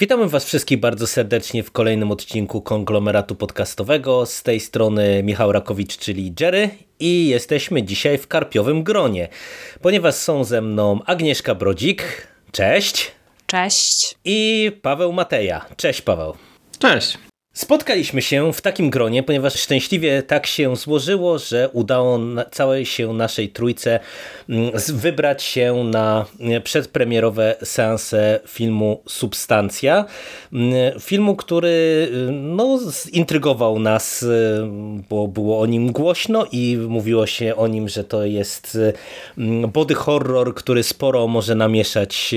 Witamy Was wszystkich bardzo serdecznie w kolejnym odcinku konglomeratu podcastowego. Z tej strony Michał Rakowicz, czyli Jerry, i jesteśmy dzisiaj w karpiowym gronie, ponieważ są ze mną Agnieszka Brodzik. Cześć. Cześć. I Paweł Mateja. Cześć, Paweł. Cześć. Spotkaliśmy się w takim gronie, ponieważ szczęśliwie tak się złożyło, że udało całej się naszej trójce mm, wybrać się na mm, przedpremierowe seanse filmu Substancja. Mm, filmu, który no, zintrygował nas, bo było o nim głośno i mówiło się o nim, że to jest body horror, który sporo może namieszać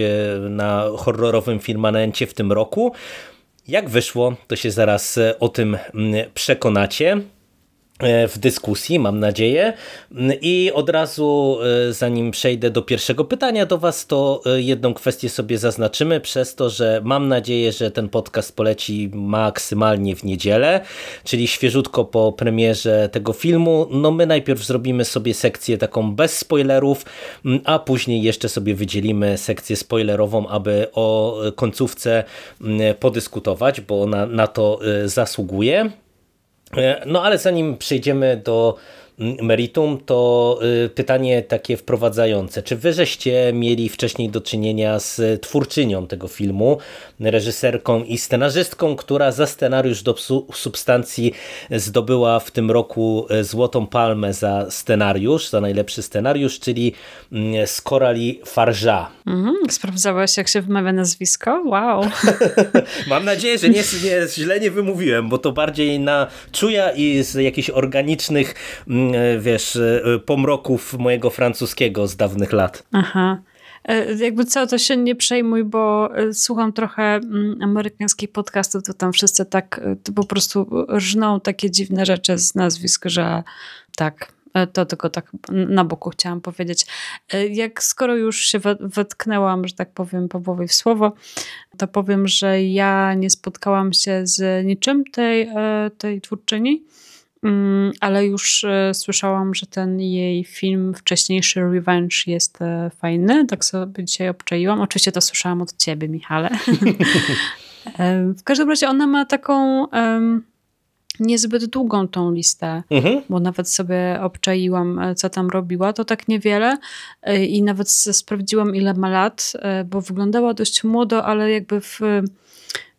na horrorowym firmamencie w tym roku. Jak wyszło, to się zaraz e, o tym mm, przekonacie. E, w dyskusji, mam nadzieję. I od razu, e, zanim przejdę do pierwszego pytania do Was, to e, jedną kwestię sobie zaznaczymy, przez to, że mam nadzieję, że ten podcast poleci maksymalnie w niedzielę, czyli świeżutko po premierze tego filmu. No my najpierw zrobimy sobie sekcję taką bez spoilerów, a później jeszcze sobie wydzielimy sekcję spoilerową, aby o końcówce podyskutować, bo ona na to zasługuje. E, no ale zanim przejdziemy do meritum, to y, pytanie takie wprowadzające. Czy wy żeście mieli wcześniej do czynienia z twórczynią tego filmu, reżyserką i scenarzystką, która za scenariusz do substancji zdobyła w tym roku y, Złotą Palmę za scenariusz, za najlepszy scenariusz, czyli Skorali mm, Farja. Mhm, sprawdzałeś, jak się wymawia nazwisko? Wow. Mam nadzieję, że nie, nie, źle nie wymówiłem, bo to bardziej na czuja i z jakichś organicznych mm, wiesz, e, pomroków mojego francuskiego z dawnych lat. Aha. E, jakby co, to się nie przejmuj, bo słucham trochę mm, amerykańskich podcastów, to tam wszyscy tak to po prostu rżną takie dziwne rzeczy z nazwisk, że tak, to tylko tak na boku chciałam powiedzieć. Jak skoro już się wetknęłam, że tak powiem, Pawłowi w słowo, to powiem, że ja nie spotkałam się z niczym tej, tej twórczyni. Mm, ale już e, słyszałam, że ten jej film wcześniejszy Revenge jest e, fajny, tak sobie dzisiaj obczaiłam. Oczywiście to słyszałam od ciebie, Michale. E, w każdym razie ona ma taką um, niezbyt długą tą listę, mhm. bo nawet sobie obczaiłam, co tam robiła, to tak niewiele i nawet sprawdziłam, ile ma lat, bo wyglądała dość młodo, ale jakby w,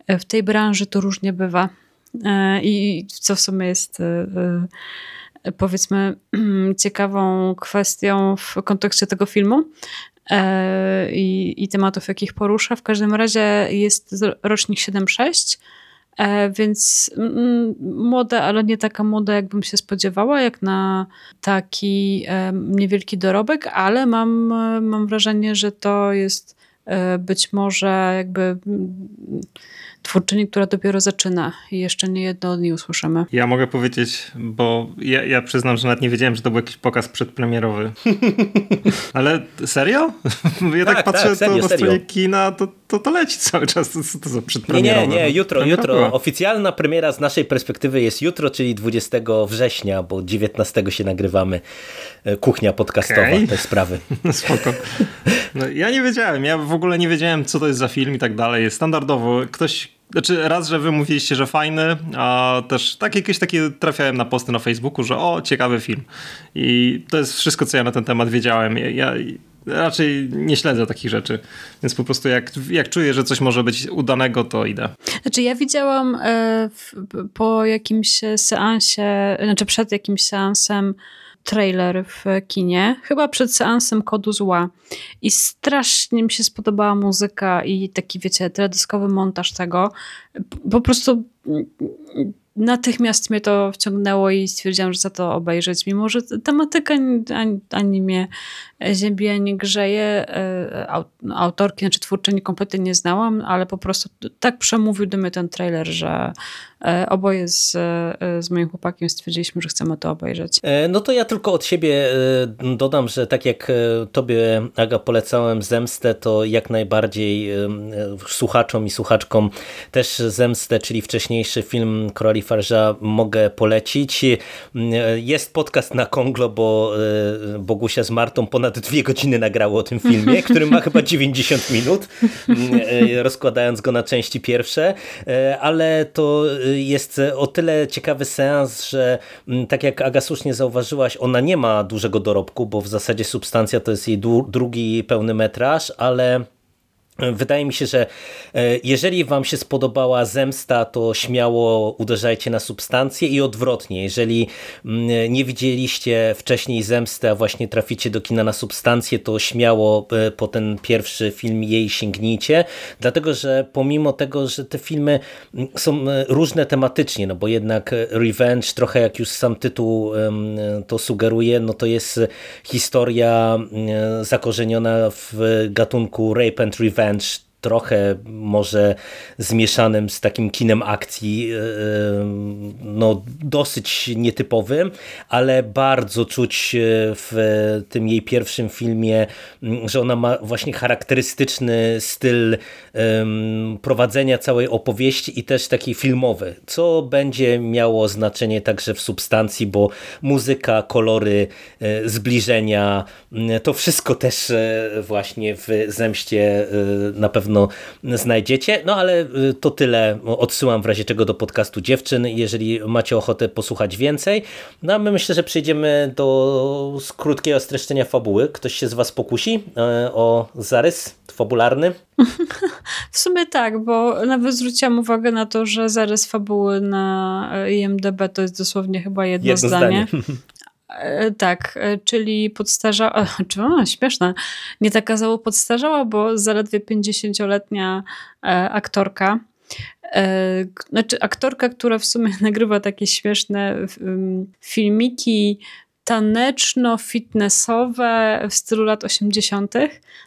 w tej branży to różnie bywa. E, I co w sumie jest e, e, powiedzmy ciekawą kwestią w kontekście tego filmu i, i tematów, jakich porusza. W każdym razie jest rocznik 7-6, więc młoda, ale nie taka młoda, jakbym się spodziewała, jak na taki niewielki dorobek, ale mam, mam wrażenie, że to jest być może jakby twórczyni, która dopiero zaczyna i jeszcze nie jedno od niej usłyszymy. Ja mogę powiedzieć, bo ja, ja przyznam, że nawet nie wiedziałem, że to był jakiś pokaz przedpremierowy. Ale serio? Ja tak, tak patrzę tak, serio, to na stronie kina, to, to, to leci cały czas. To, to za przedpremierowe. Nie, nie, nie, jutro, jutro. Oficjalna premiera z naszej perspektywy jest jutro, czyli 20 września, bo 19 się nagrywamy. E, kuchnia podcastowa, okay. te sprawy. Spoko. No, ja nie wiedziałem, ja w ogóle nie wiedziałem, co to jest za film i tak dalej. Standardowo ktoś znaczy raz, że wy mówiliście, że fajny, a też tak jakieś takie trafiałem na posty na Facebooku, że o, ciekawy film. I to jest wszystko, co ja na ten temat wiedziałem. Ja, ja raczej nie śledzę takich rzeczy, więc po prostu jak, jak czuję, że coś może być udanego, to idę. Znaczy ja widziałam w, po jakimś seansie, znaczy przed jakimś seansem trailer w kinie, chyba przed seansem Kodu Zła. I strasznie mi się spodobała muzyka i taki, wiecie, teledyskowy montaż tego. Po prostu natychmiast mnie to wciągnęło i stwierdziłam, że za to obejrzeć, mimo że tematyka ani, ani mnie ziemi nie grzeje. E, autorki, znaczy twórczyni kompletnie nie znałam, ale po prostu tak przemówił do mnie ten trailer, że e, oboje z, e, z moim chłopakiem stwierdziliśmy, że chcemy to obejrzeć. No to ja tylko od siebie dodam, że tak jak tobie Aga polecałem Zemstę, to jak najbardziej słuchaczom i słuchaczkom też Zemstę, czyli wcześniejszy film Korali Farża mogę polecić. Jest podcast na Konglo, bo Bogusia z Martą ponad dwie godziny nagrało o tym filmie, który ma chyba 90 minut, rozkładając go na części pierwsze, ale to jest o tyle ciekawy seans, że tak jak Aga słusznie zauważyłaś, ona nie ma dużego dorobku, bo w zasadzie substancja to jest jej drugi pełny metraż, ale Wydaje mi się, że e, jeżeli wam się spodobała zemsta, to śmiało uderzajcie na substancję i odwrotnie. Jeżeli mm, nie widzieliście wcześniej zemsty, a właśnie traficie do kina na substancję, to śmiało e, po ten pierwszy film jej sięgnijcie, dlatego że pomimo tego, że te filmy mm, są e, różne tematycznie, no bo jednak Revenge, trochę jak już sam tytuł to sugeruje, no to jest historia mm, zakorzeniona w gatunku rape and revenge, wręcz trochę może zmieszanym z takim kinem akcji, e, e, no dosyć nietypowym, ale bardzo czuć e, w tym jej pierwszym filmie, że ona ma właśnie charakterystyczny styl prowadzenia całej opowieści i też taki filmowy, co będzie miało znaczenie także w substancji, bo muzyka, kolory, zbliżenia, to wszystko też właśnie w Zemście na pewno pewno znajdziecie. No ale y, to tyle. Odsyłam w razie czego do podcastu dziewczyn, jeżeli macie ochotę posłuchać więcej. No a my myślę, że przejdziemy do krótkiego streszczenia fabuły. Ktoś się z was pokusi e, o zarys fabularny? W sumie tak, bo nawet zwróciłam uwagę na to, że zarys fabuły na IMDB to jest dosłownie chyba jedno, jedno zdanie. zdanie. E, tak, e, czyli podstarzała, czy, o, śmieszne, nie taka zało podstarzała, bo zaledwie 50-letnia e, aktorka, znaczy aktorka, która w sumie nagrywa takie śmieszne filmiki taneczno-fitnessowe w stylu lat 80.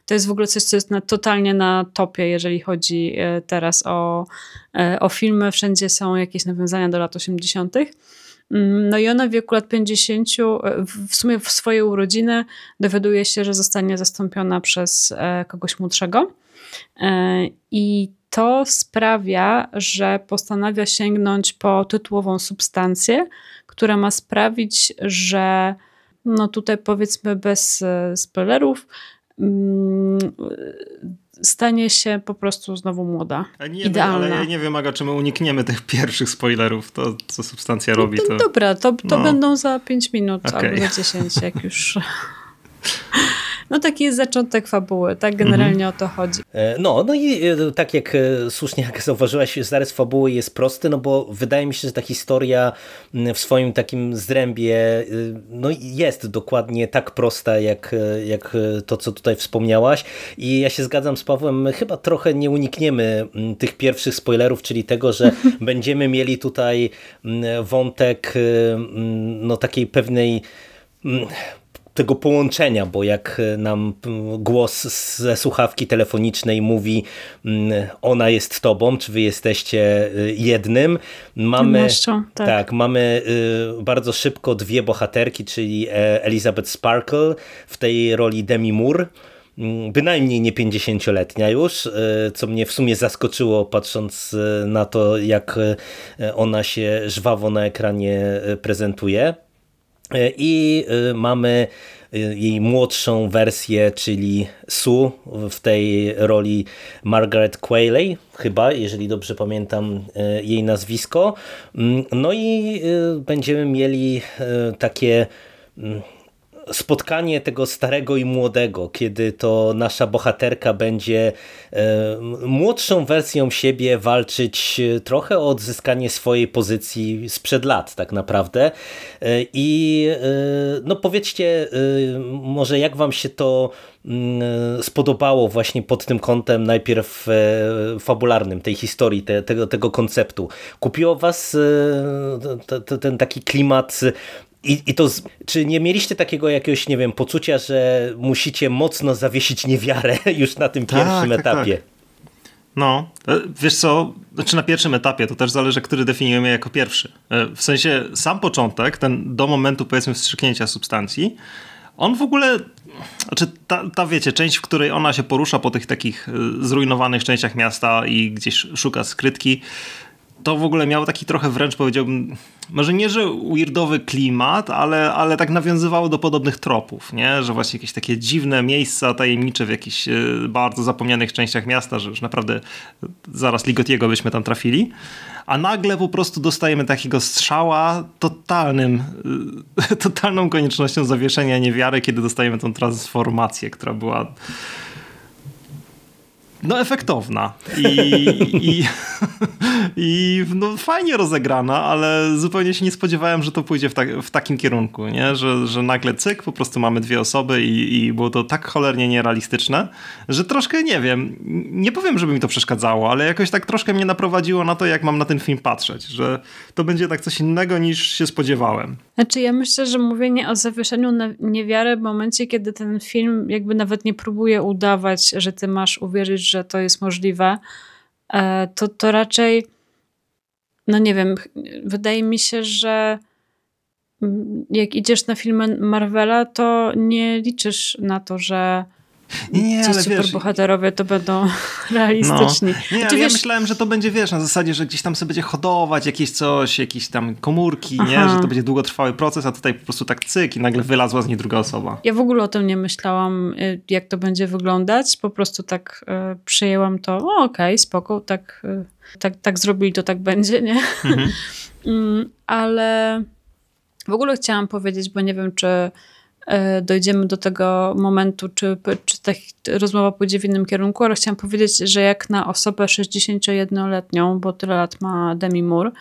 To jest w ogóle coś, co jest na, totalnie na topie, jeżeli chodzi teraz o, o filmy. Wszędzie są jakieś nawiązania do lat 80. Mm, no i ona w wieku lat 50, e, w sumie w swoje urodziny, dowiaduje się, że zostanie zastąpiona przez e, kogoś młodszego. E, I to sprawia, że postanawia sięgnąć po tytułową substancję, która ma sprawić, że no tutaj powiedzmy bez spoilerów, mm, stanie się po prostu znowu młoda. nie, idealna. ale nie wiem, Aga, czy my unikniemy tych pierwszych spoilerów, to co substancja no robi. To... Dobra, to, to no. będą za 5 minut okay. albo za 10, jak już... No taki jest zaczątek fabuły, tak generalnie mhm. o to chodzi. E, no, no i e, tak jak e, słusznie jak zauważyłaś, zarys fabuły jest prosty, no bo wydaje mi się, że ta historia w swoim takim zrębie no jest dokładnie tak prosta, jak, jak to, co tutaj wspomniałaś i ja się zgadzam z Pawłem, my chyba trochę nie unikniemy tych pierwszych spoilerów, czyli tego, że będziemy mieli tutaj wątek no takiej pewnej tego połączenia, bo jak e, nam głos ze słuchawki telefonicznej mówi ona jest tobą, czy wy jesteście e, jednym, mamy, tak. tak. mamy e, bardzo szybko dwie bohaterki, czyli Elizabeth Sparkle w tej roli Demi Moore, bynajmniej nie 50-letnia już, co mnie w sumie zaskoczyło patrząc na to, jak ona się żwawo na ekranie prezentuje. I y, mamy y, jej młodszą wersję, czyli Sue w tej roli Margaret Qualley, chyba, jeżeli dobrze pamiętam jej nazwisko. Mm, no i będziemy mieli takie mm, spotkanie tego starego i młodego, kiedy to nasza bohaterka będzie e, młodszą wersją siebie walczyć e, trochę o odzyskanie swojej pozycji sprzed lat tak naprawdę. E, I no powiedzcie może jak wam się to mm, spodobało właśnie pod tym kątem najpierw fabularnym tej historii, te, tego, tego konceptu. Kupiło was ten taki klimat i, I to, czy nie mieliście takiego jakiegoś, nie wiem, poczucia, że musicie mocno zawiesić niewiarę już na tym tak, pierwszym tak, etapie? Tak. No, e, wiesz co, znaczy na pierwszym etapie to też zależy, który definiujemy jako pierwszy. E, w sensie sam początek, ten do momentu powiedzmy wstrzyknięcia substancji, on w ogóle, znaczy ta, ta wiecie, część, w której ona się porusza po tych takich e, zrujnowanych częściach miasta i gdzieś szuka skrytki, to w ogóle miało taki trochę wręcz powiedziałbym, może nie, że weirdowy klimat, ale, ale tak nawiązywało do podobnych tropów, nie? Że właśnie jakieś takie dziwne miejsca tajemnicze w jakichś e, bardzo zapomnianych częściach miasta, że już naprawdę zaraz Ligotiego byśmy tam trafili. A nagle po prostu dostajemy takiego strzała totalnym, e, totalną koniecznością zawieszenia niewiary, kiedy dostajemy tą transformację, która była no efektowna i, i, i no, fajnie rozegrana, ale zupełnie się nie spodziewałem, że to pójdzie w, ta, w takim kierunku, nie? Że, że nagle cyk, po prostu mamy dwie osoby i, i było to tak cholernie nierealistyczne, że troszkę nie wiem, nie powiem, żeby mi to przeszkadzało, ale jakoś tak troszkę mnie naprowadziło na to, jak mam na ten film patrzeć, że to będzie tak coś innego niż się spodziewałem. Znaczy ja myślę, że mówienie o zawieszeniu na niewiary w momencie, kiedy ten film jakby nawet nie próbuje udawać, że ty masz uwierzyć, że to jest możliwe, e, to, to raczej, no nie wiem, wydaje mi się, że jak idziesz na filmy Marvela, to nie liczysz na to, że nie, nie, Ci ale superbohaterowie to będą realistyczni. No. Nie, ale ja myślałem, że to będzie, wiesz, na zasadzie, że gdzieś tam sobie będzie hodować jakieś coś, jakieś tam komórki, nie? Że to będzie długotrwały proces, a tutaj po prostu tak cyk i nagle wylazła z niej druga osoba. Ja w ogóle o tym nie myślałam, y, jak to będzie wyglądać. Po prostu tak y, przyjęłam to, okej, okay, spoko, tak, y, tak, tak zrobili, to tak będzie, nie? Mhm. mm, ale w ogóle chciałam powiedzieć, bo nie wiem, czy dojdziemy do tego momentu, czy, czy ta rozmowa pójdzie w innym kierunku, ale chciałam powiedzieć, że jak na osobę 61-letnią, bo tyle lat ma Demi Moore,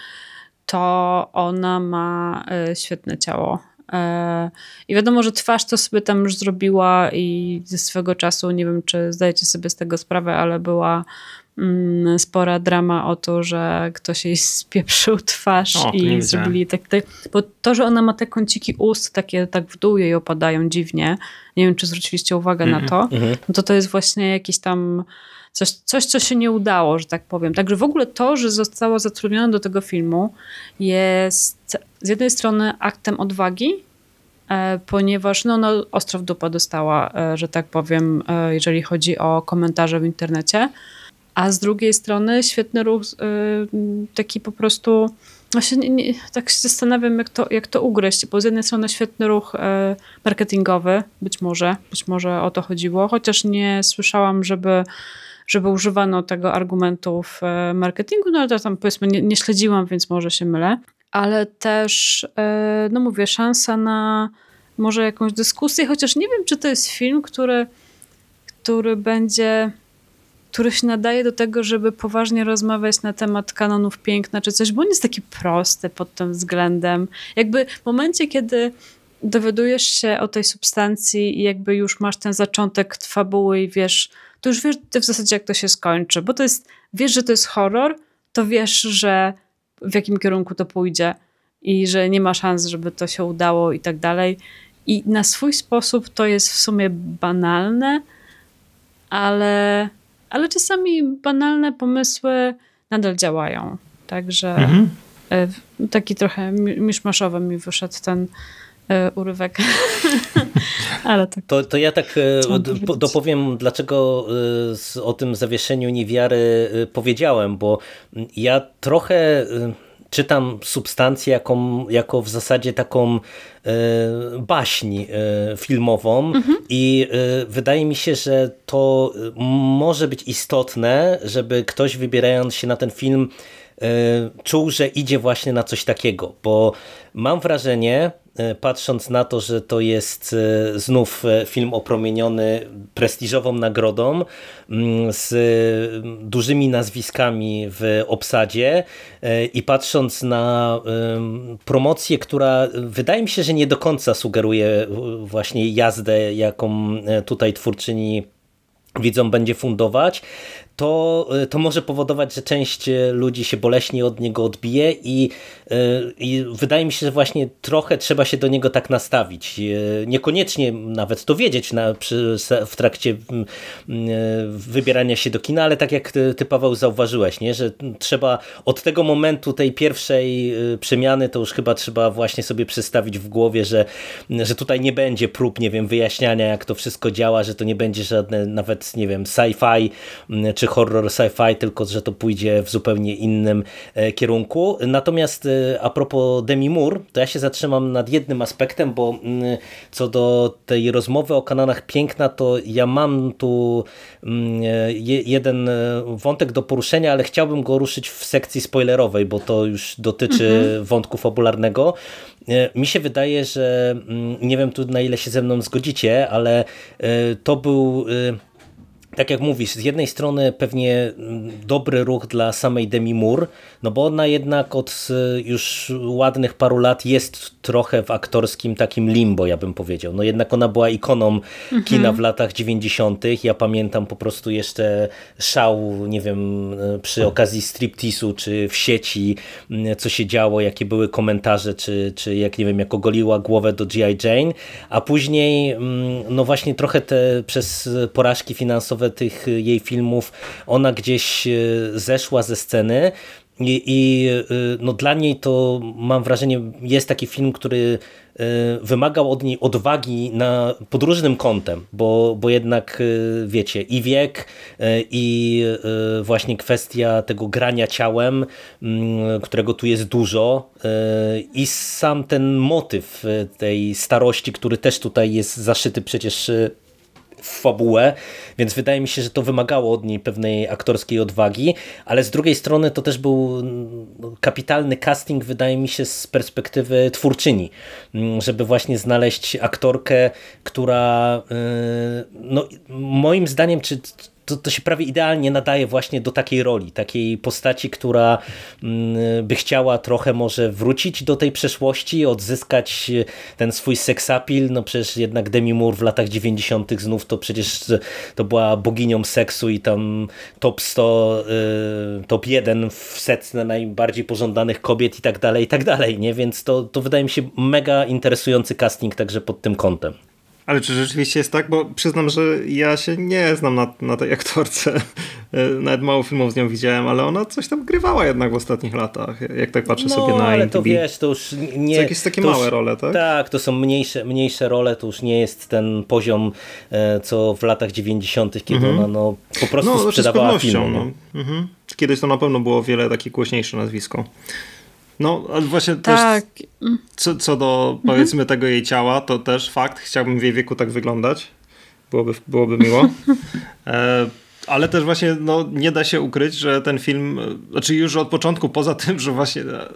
to ona ma e, świetne ciało. E, I wiadomo, że twarz to sobie tam już zrobiła i ze swego czasu, nie wiem czy zdajecie sobie z tego sprawę, ale była spora drama o to, że ktoś jej spieprzył twarz o, i zrobili tak, tak, bo to, że ona ma te kąciki ust takie tak w dół jej opadają dziwnie, nie wiem czy zwróciliście uwagę mm -hmm. na to, mm -hmm. no to to jest właśnie jakiś tam coś, coś, co się nie udało, że tak powiem. Także w ogóle to, że została zatrudniona do tego filmu jest z jednej strony aktem odwagi, e, ponieważ no, no, ostro w dupę dostała, e, że tak powiem, e, jeżeli chodzi o komentarze w internecie, a z drugiej strony świetny ruch, y, taki po prostu, właśnie nie, nie, tak się zastanawiam, jak to, jak to ugryźć, bo z jednej strony świetny ruch y, marketingowy, być może, być może o to chodziło, chociaż nie słyszałam, żeby żeby używano tego argumentu w y, marketingu, no ale to tam powiedzmy nie, nie śledziłam, więc może się mylę. Ale też, no mówię, szansa na może jakąś dyskusję, chociaż nie wiem, czy to jest film, który, który będzie który się nadaje do tego, żeby poważnie rozmawiać na temat kanonów piękna czy coś, bo on jest taki prosty pod tym względem. Jakby w momencie, kiedy dowiadujesz się o tej substancji i jakby już masz ten zaczątek fabuły i wiesz, to już wiesz w zasadzie jak to się skończy, bo to jest, wiesz, że to jest horror, to wiesz, że w jakim kierunku to pójdzie i że nie ma szans, żeby to się udało i tak dalej. I na swój sposób to jest w sumie banalne, ale ale czasami banalne pomysły nadal działają. Także mhm. E, taki trochę miszmaszowy mi wyszedł ten e, urywek. Ale tak. To, to ja tak e, dopowiem, dlaczego o tym zawieszeniu niewiary powiedziałem, bo ja trochę czytam substancję jaką, jako w zasadzie taką e, baśń e, filmową mhm. i e, wydaje mi się, że to może być istotne, żeby ktoś wybierając się na ten film czuł, że idzie właśnie na coś takiego, bo mam wrażenie, patrząc na to, że to jest e, znów e, film opromieniony prestiżową nagrodą mm, z dużymi nazwiskami w obsadzie i patrząc na promocję, która wydaje mi się, że nie do końca sugeruje właśnie jazdę, jaką tutaj twórczyni widzom będzie fundować, to, y, to może powodować, że część y, ludzi się boleśnie od niego odbije i, y, i wydaje mi się, że właśnie trochę trzeba się do niego tak nastawić. Niekoniecznie nawet to wiedzieć na, przy, w trakcie mm, wybierania się do kina, ale tak jak ty, ty Paweł zauważyłeś, nie? że trzeba od tego momentu tej pierwszej przemiany to już chyba trzeba właśnie sobie przedstawić w głowie, że, że tutaj nie będzie prób, nie wiem, wyjaśniania jak to wszystko działa, że to nie będzie żadne nawet, nie wiem, sci-fi czy czy horror sci-fi, tylko że to pójdzie w zupełnie innym kierunku. Natomiast a propos Demi Moore, to ja się zatrzymam nad jednym aspektem, bo mm, co do tej rozmowy o kanonach piękna, to ja mam tu mm, jeden wątek do poruszenia, ale chciałbym go ruszyć w sekcji spoilerowej, bo to już dotyczy mhm. wątku fabularnego. Mi się wydaje, że mm, nie wiem tu na ile się ze mną zgodzicie, ale to był tak jak mówisz, z jednej strony pewnie mm, dobry ruch dla samej Demi Moore, no bo ona jednak od y, już ładnych paru lat jest trochę w aktorskim takim limbo, ja bym powiedział. No jednak ona była ikoną mhm. kina w latach 90. Ja pamiętam po prostu jeszcze szał, nie wiem, y, przy okazji striptisu, czy w sieci, y, co się działo, jakie były komentarze, czy, czy jak nie wiem, jak ogoliła głowę do G.I. Jane, a później mm, no właśnie trochę te przez porażki finansowe tych jej filmów, ona gdzieś e, zeszła ze sceny i, i e, no dla niej to mam wrażenie jest taki film, który wymagał od niej odwagi na, pod różnym kątem, bo, bo jednak wiecie i wiek i właśnie kwestia tego grania ciałem, mm, którego tu jest dużo i sam ten motyw tej starości, który też tutaj jest zaszyty przecież w fabułę, więc wydaje mi się, że to wymagało od niej pewnej aktorskiej odwagi, ale z drugiej strony to też był mm, kapitalny casting, wydaje mi się, z perspektywy twórczyni, mm, żeby właśnie znaleźć aktorkę, która y, no, moim zdaniem, czy to, to się prawie idealnie nadaje właśnie do takiej roli, takiej postaci, która mm, by chciała trochę może wrócić do tej przeszłości, odzyskać ten swój seksapil, no przecież jednak Demi Moore w latach 90. znów to przecież to była boginią seksu i tam top 100, y, top 1 w setce najbardziej pożądanych kobiet i tak dalej, i tak dalej, nie? Więc to, to wydaje mi się mega interesujący casting także pod tym kątem. Ale czy rzeczywiście jest tak? Bo przyznam, że ja się nie znam na, na tej aktorce. E, nawet mało filmów z nią widziałem, ale ona coś tam grywała jednak w ostatnich latach. Jak tak patrzę no, sobie na ale to wiesz, to już nie... To jakieś takie małe już, role, tak? Tak, to są mniejsze, mniejsze role, to już nie jest ten poziom, e, co w latach 90., kiedy mhm. ona no, po prostu no, znaczy sprzedawała filmy. No. Mhm. Kiedyś to na pewno było wiele takie głośniejsze nazwisko. No, ale właśnie tak. też co, co do mhm. powiedzmy tego jej ciała, to też fakt, chciałbym w jej wieku tak wyglądać. Byłoby, byłoby miło. E, ale też właśnie no, nie da się ukryć, że ten film, znaczy już od początku, poza tym, że właśnie, e,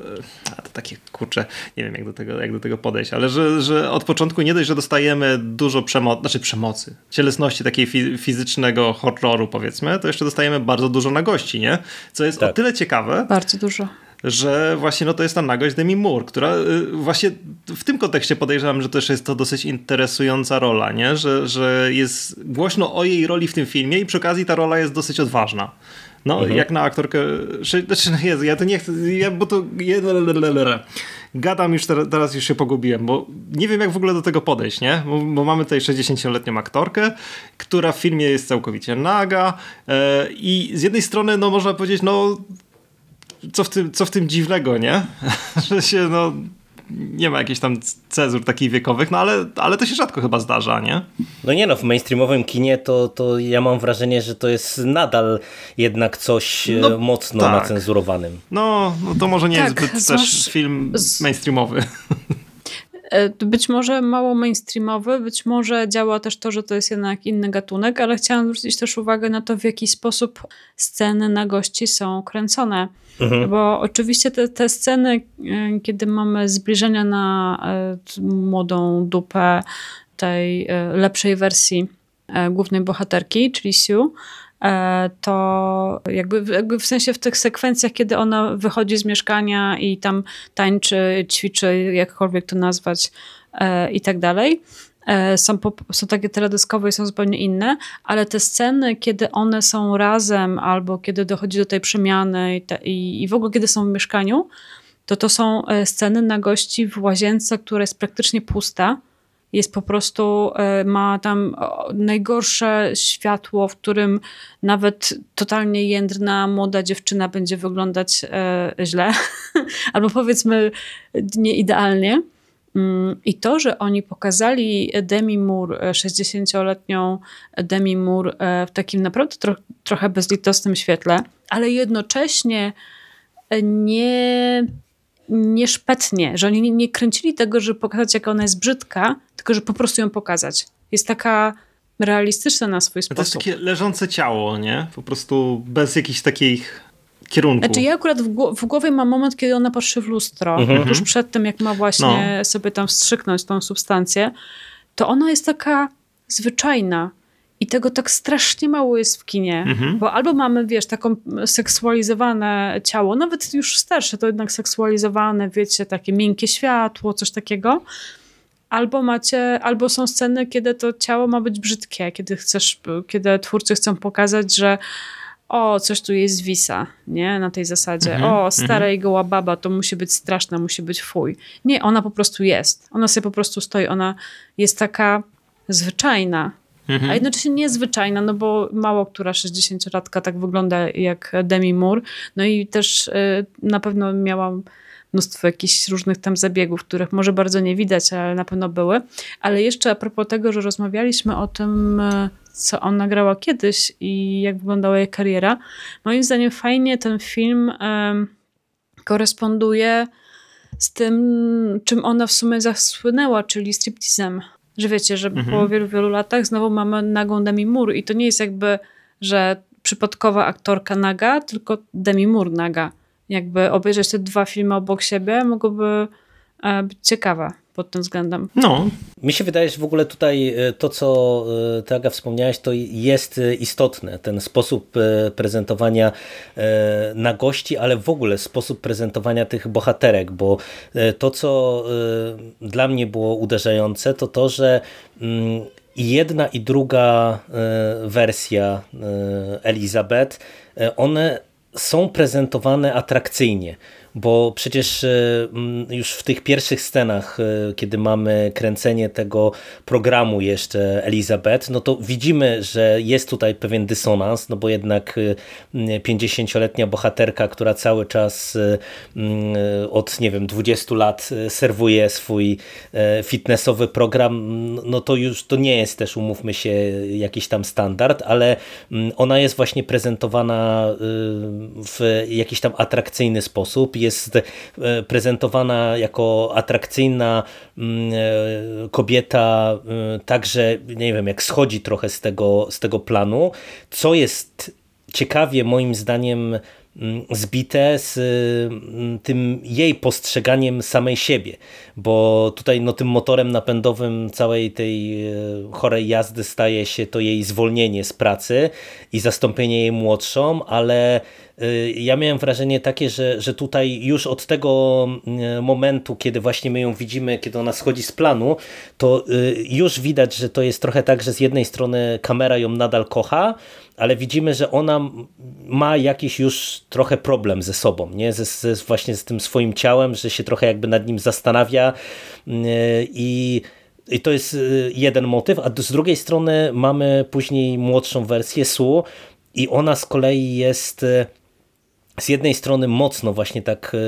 a to takie kurcze, nie wiem jak do tego, jak do tego podejść, ale że, że od początku nie dość, że dostajemy dużo przemocy, znaczy przemocy, cielesności takiej fizycznego horroru powiedzmy, to jeszcze dostajemy bardzo dużo nagości, nie? Co jest tak. o tyle ciekawe. Bardzo dużo że właśnie no to jest ta nagość Demi Moore, która y, właśnie w tym kontekście podejrzewam, że też jest to dosyć interesująca rola, nie? Że, że jest głośno o jej roli w tym filmie i przy okazji ta rola jest dosyć odważna. No, mhm. jak na aktorkę. Znaczy, no Jezu, ja to nie chcę. Ja, bo to. Gadam już teraz, teraz, już się pogubiłem, bo nie wiem, jak w ogóle do tego podejść, nie? Bo, bo mamy tutaj 60-letnią aktorkę, która w filmie jest całkowicie naga. Yy, I z jednej strony, no można powiedzieć, no co w tym, co w tym dziwnego, nie? że się, no, nie ma jakichś tam cezur takich wiekowych, no ale, ale to się rzadko chyba zdarza, nie? No nie no, w mainstreamowym kinie to, to ja mam wrażenie, że to jest nadal jednak coś e, no, mocno tak. nacenzurowanym. No, no to może nie tak, jest zbyt też film mainstreamowy. E, być może mało mainstreamowy, być może działa też to, że to jest jednak inny gatunek, ale chciałam zwrócić też uwagę na to, w jaki sposób sceny na gości są kręcone. Mhm. Bo oczywiście te, te sceny, e, kiedy mamy zbliżenia na e, młodą dupę tej lepszej wersji głównej bohaterki, czyli Sue, to jakby, jakby w sensie w tych sekwencjach, kiedy ona wychodzi z mieszkania i tam tańczy, ćwiczy, jakkolwiek to nazwać e, i tak dalej, e, są, są takie teledyskowe i są zupełnie inne, ale te sceny, kiedy one są razem albo kiedy dochodzi do tej przemiany i, te, i, i w ogóle kiedy są w mieszkaniu, to to są e, sceny na gości w łazience, która jest praktycznie pusta jest po prostu, e, ma tam najgorsze światło, w którym nawet totalnie jędrna, młoda dziewczyna będzie wyglądać e, źle, albo powiedzmy nie idealnie. Mm, I to, że oni pokazali Demi Moore, 60-letnią Demi Moore w takim naprawdę tro trochę bezlitosnym świetle, ale jednocześnie nie, nie szpetnie, że oni nie kręcili tego, żeby pokazać, jak ona jest brzydka, tylko że po prostu ją pokazać. Jest taka realistyczna na swój sposób. To jest takie leżące ciało, nie? Po prostu bez jakichś takich kierunku. Znaczy ja akurat w, w, głowie mam moment, kiedy ona patrzy w lustro, mhm. tuż przed tym, jak ma właśnie no. sobie tam wstrzyknąć tą substancję, to ona jest taka zwyczajna. I tego tak strasznie mało jest w kinie, mhm. bo albo mamy, wiesz, taką seksualizowane ciało, nawet już starsze, to jednak seksualizowane, wiecie, takie miękkie światło, coś takiego, albo macie, albo są sceny, kiedy to ciało ma być brzydkie, kiedy chcesz, kiedy twórcy chcą pokazać, że o, coś tu jest wisa, nie? Na tej zasadzie. Mhm, o, stara mhm. i goła baba, to musi być straszna, musi być fuj. Nie, ona po prostu jest. Ona sobie po prostu stoi, ona jest taka zwyczajna, mhm. a jednocześnie niezwyczajna, no bo mało która 60-latka tak wygląda jak Demi Moore. No i też y, na pewno miałam mnóstwo jakichś różnych tam zabiegów, których może bardzo nie widać, ale na pewno były. Ale jeszcze a propos tego, że rozmawialiśmy o tym, y, co on nagrała kiedyś i jak wyglądała jej kariera. Moim zdaniem fajnie ten film um, koresponduje z tym, czym ona w sumie zasłynęła, czyli striptizem. Że wiecie, że mhm. po wielu, wielu latach znowu mamy nagą Demi Moore i to nie jest jakby, że przypadkowa aktorka naga, tylko Demi Moore naga. Jakby obejrzeć te dwa filmy obok siebie mogłoby e, być ciekawe pod tym względem. No. Mi się wydaje, że w ogóle tutaj e, to, co e, ty Aga wspomniałeś, to jest istotne. Ten sposób prezentowania na gości, ale w ogóle sposób prezentowania tych bohaterek, bo to, co dla mnie było uderzające, to to, że mm, i jedna i druga wersja Elizabeth, one są prezentowane atrakcyjnie bo przecież e, już w tych pierwszych scenach, e, kiedy mamy kręcenie tego programu jeszcze Elizabeth, no to widzimy, że jest tutaj pewien dysonans, no bo jednak 50-letnia e, bohaterka, która cały czas od, nie wiem, 20 lat serwuje swój fitnessowy program, no to już to nie jest też, umówmy się, jakiś tam standard, ale ona jest właśnie prezentowana w jakiś tam atrakcyjny sposób, jest e, prezentowana jako atrakcyjna mm, e, kobieta, e, także nie wiem, jak schodzi trochę z tego, z tego planu, co jest ciekawie moim zdaniem zbite z mm, tym jej postrzeganiem samej siebie, bo tutaj no, tym motorem napędowym całej tej chorej jazdy staje się to jej zwolnienie z pracy i zastąpienie jej młodszą, ale Y, ja miałem wrażenie takie, że, że tutaj już od tego y, momentu, kiedy właśnie my ją widzimy, kiedy ona schodzi z planu, to już widać, że to jest trochę tak, że z jednej strony kamera ją nadal kocha, ale widzimy, że ona ma jakiś już trochę problem ze sobą, nie? Ze, ze, właśnie z tym swoim ciałem, że się trochę jakby nad nim zastanawia i i to jest jeden motyw, a z drugiej strony mamy później młodszą wersję Su i ona z kolei jest z jednej strony mocno właśnie tak e,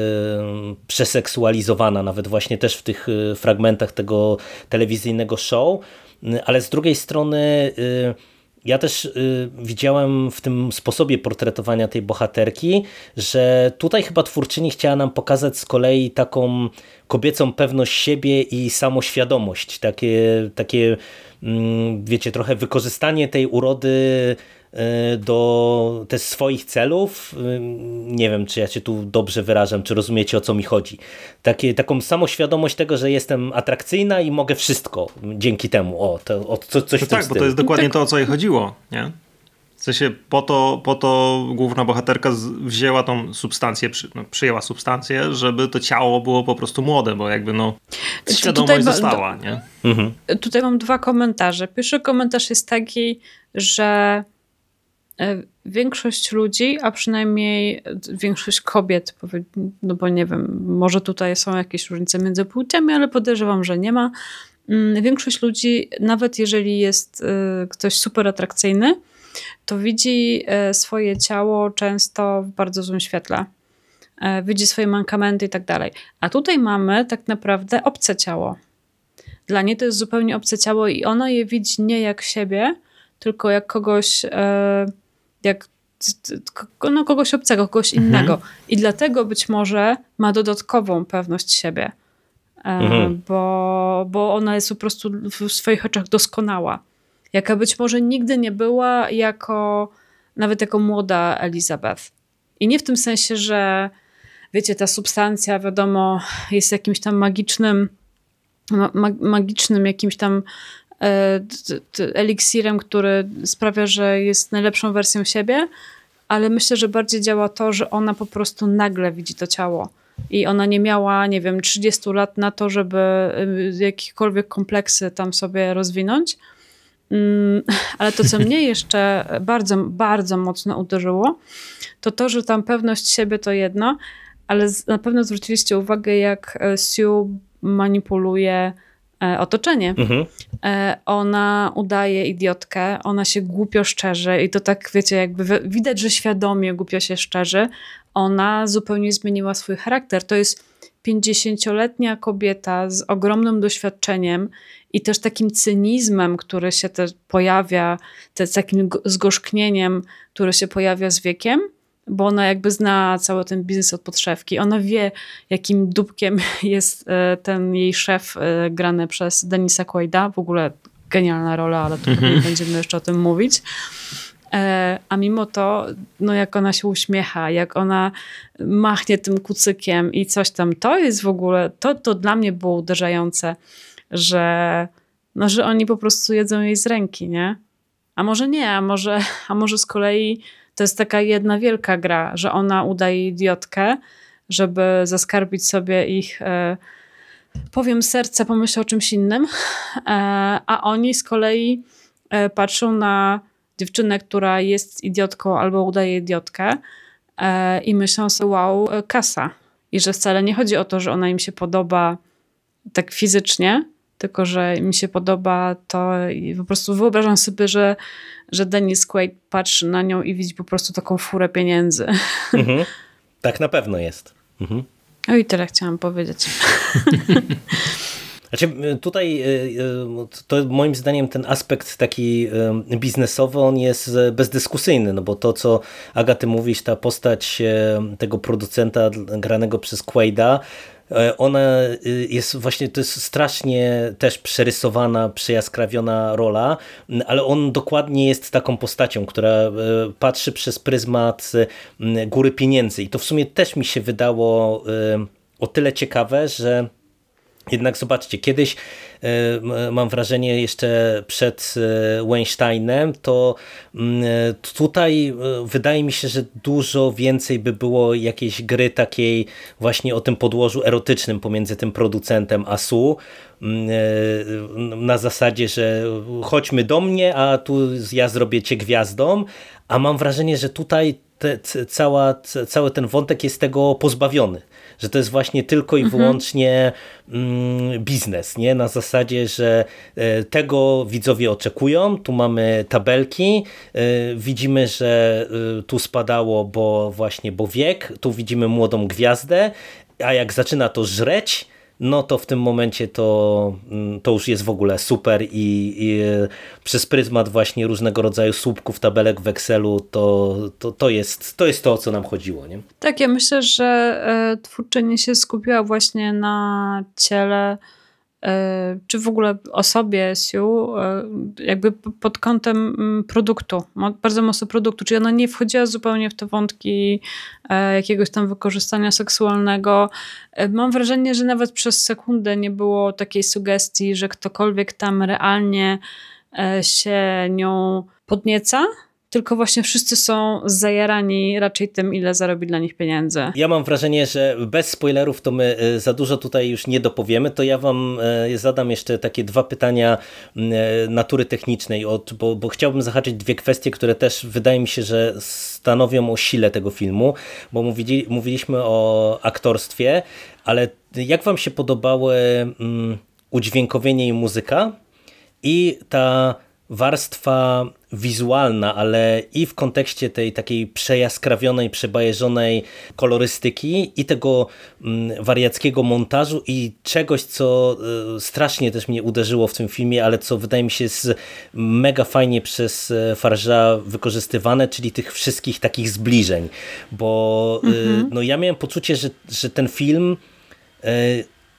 przeseksualizowana, nawet właśnie też w tych fragmentach tego telewizyjnego show, ale z drugiej strony ja też widziałem w tym sposobie portretowania tej bohaterki, że tutaj chyba twórczyni chciała nam pokazać z kolei taką kobiecą pewność siebie i samoświadomość, takie, takie mm, wiecie, trochę wykorzystanie tej urody do też swoich celów. E, nie wiem, czy ja się tu dobrze wyrażam, czy rozumiecie o co mi chodzi. Takie, taką samoświadomość tego, że jestem atrakcyjna i mogę wszystko dzięki temu. O, to, o co, coś no Tak, bo to jest dokładnie tak. to, o co jej chodziło. Nie? W sensie po to, po to główna bohaterka wzięła tą substancję, no, przyjęła substancję, żeby to ciało było po prostu młode, bo jakby no świadomość tutaj została. Nie? Mhm. Tutaj mam dwa komentarze. Pierwszy komentarz jest taki, że E, większość ludzi, a przynajmniej większość kobiet, no bo nie wiem, może tutaj są jakieś różnice między płciami, ale podejrzewam, że nie ma. Mm, większość ludzi, nawet jeżeli jest e, ktoś super atrakcyjny, to widzi e, swoje ciało często w bardzo złym świetle. e, widzi swoje mankamenty i tak dalej. A tutaj mamy tak naprawdę obce ciało. Dla niej to jest zupełnie obce ciało i ona je widzi nie jak siebie, tylko jak kogoś, e, jak no, kogoś obcego, kogoś mhm. innego. I dlatego być może ma dodatkową pewność siebie. E, mhm. Bo, bo ona jest po prostu w swoich oczach doskonała. Jaka być może nigdy nie była jako, nawet jako młoda Elizabeth. I nie w tym sensie, że wiecie, ta substancja, wiadomo, jest jakimś tam magicznym, ma, magicznym jakimś tam eliksirem, który sprawia, że jest najlepszą wersją siebie, ale myślę, że bardziej działa to, że ona po prostu nagle widzi to ciało. I ona nie miała, nie wiem, 30 lat na to, żeby y, jakiekolwiek kompleksy tam sobie rozwinąć. Mm, ale to, co mnie jeszcze bardzo, bardzo mocno uderzyło, to to, że tam pewność siebie to jedno, ale na pewno zwróciliście uwagę, jak e, Sue manipuluje e, otoczenie. Mhm. E, ona udaje idiotkę, ona się głupio szczerzy i to tak, wiecie, jakby widać, że świadomie głupio się szczerzy. Ona zupełnie zmieniła swój charakter. To jest 50-letnia kobieta z ogromnym doświadczeniem i też takim cynizmem, który się też pojawia, te, takim zgorzknieniem, które się pojawia z wiekiem, bo ona jakby zna cały ten biznes od podszewki. Ona wie, jakim dupkiem jest e, ten jej szef e, grany przez Denisa Quaida. W ogóle genialna rola, ale tu mm -hmm. nie będziemy jeszcze o tym mówić. E, a mimo to, no jak ona się uśmiecha, jak ona machnie tym kucykiem i coś tam, to jest w ogóle, to, to dla mnie było uderzające, że, no, że oni po prostu jedzą jej z ręki, nie? A może nie, a może, a może z kolei to jest taka jedna wielka gra, że ona udaje idiotkę, żeby zaskarbić sobie ich, e, powiem, serce, pomyśl o czymś innym, e, a oni z kolei e, patrzą na dziewczynę, która jest idiotką albo udaje idiotkę i myślą sobie, wow, kasa. I że wcale nie chodzi o to, że ona im się podoba tak fizycznie, tylko że mi się podoba to i po prostu wyobrażam sobie, że, że Dennis Quaid patrzy na nią i widzi po prostu taką furę pieniędzy. Mhm. Tak na pewno jest. Mhm. No i tyle chciałam powiedzieć. Znaczy tutaj y, y, to moim zdaniem ten aspekt taki y, biznesowy, on jest bezdyskusyjny, no bo to co Agaty mówisz, ta postać tego producenta granego przez Quaida, ona jest właśnie, to jest strasznie też przerysowana, przejaskrawiona rola, ale on dokładnie jest taką postacią, która patrzy przez pryzmat góry pieniędzy. I to w sumie też mi się wydało o tyle ciekawe, że jednak zobaczcie, kiedyś e, mam wrażenie jeszcze przed e, Weinsteinem, to e, tutaj wydaje mi się, że dużo więcej by było jakiejś gry takiej właśnie o tym podłożu erotycznym pomiędzy tym producentem a Su. Na zasadzie, że chodźmy do mnie, a tu ja zrobię cię gwiazdą, a mam wrażenie, że tutaj te, cała, cały ten wątek jest tego pozbawiony że to jest właśnie tylko i mhm. wyłącznie mm, biznes, nie? Na zasadzie, że e, tego widzowie oczekują, tu mamy tabelki, e, widzimy, że e, tu spadało, bo właśnie, bo wiek, tu widzimy młodą gwiazdę, a jak zaczyna to żreć, no to w tym momencie to, mm, to już jest w ogóle super i, i przez pryzmat właśnie różnego rodzaju słupków, tabelek w Excelu to, to, to, jest, to jest to, o co nam chodziło. Nie? Tak, ja myślę, że e, twórczyni się skupiła właśnie na ciele E, czy w ogóle osobie Siu, e, jakby pod kątem mm, produktu, bardzo mocno produktu, czyli ona nie wchodziła zupełnie w te wątki e, jakiegoś tam wykorzystania seksualnego. Mam wrażenie, że nawet przez sekundę nie było takiej sugestii, że ktokolwiek tam realnie się nią podnieca, tylko właśnie wszyscy są zajarani raczej tym, ile zarobi dla nich pieniędzy. Ja mam wrażenie, że bez spoilerów to my e, za dużo tutaj już nie dopowiemy, to ja wam e, zadam jeszcze takie dwa pytania e, natury technicznej, od, bo, bo chciałbym zahaczyć dwie kwestie, które też wydaje mi się, że stanowią o sile tego filmu, bo mówili, mówiliśmy o aktorstwie, ale jak wam się podobały udźwiękowienie i muzyka i ta warstwa wizualna, ale i w kontekście tej takiej przejaskrawionej, przebajeżonej kolorystyki i tego mm, wariackiego montażu i czegoś, co y, strasznie też mnie uderzyło w tym filmie, ale co wydaje mi się jest mega fajnie przez e, Farża wykorzystywane, czyli tych wszystkich takich zbliżeń, bo y, mhm. no ja miałem poczucie, że, że ten film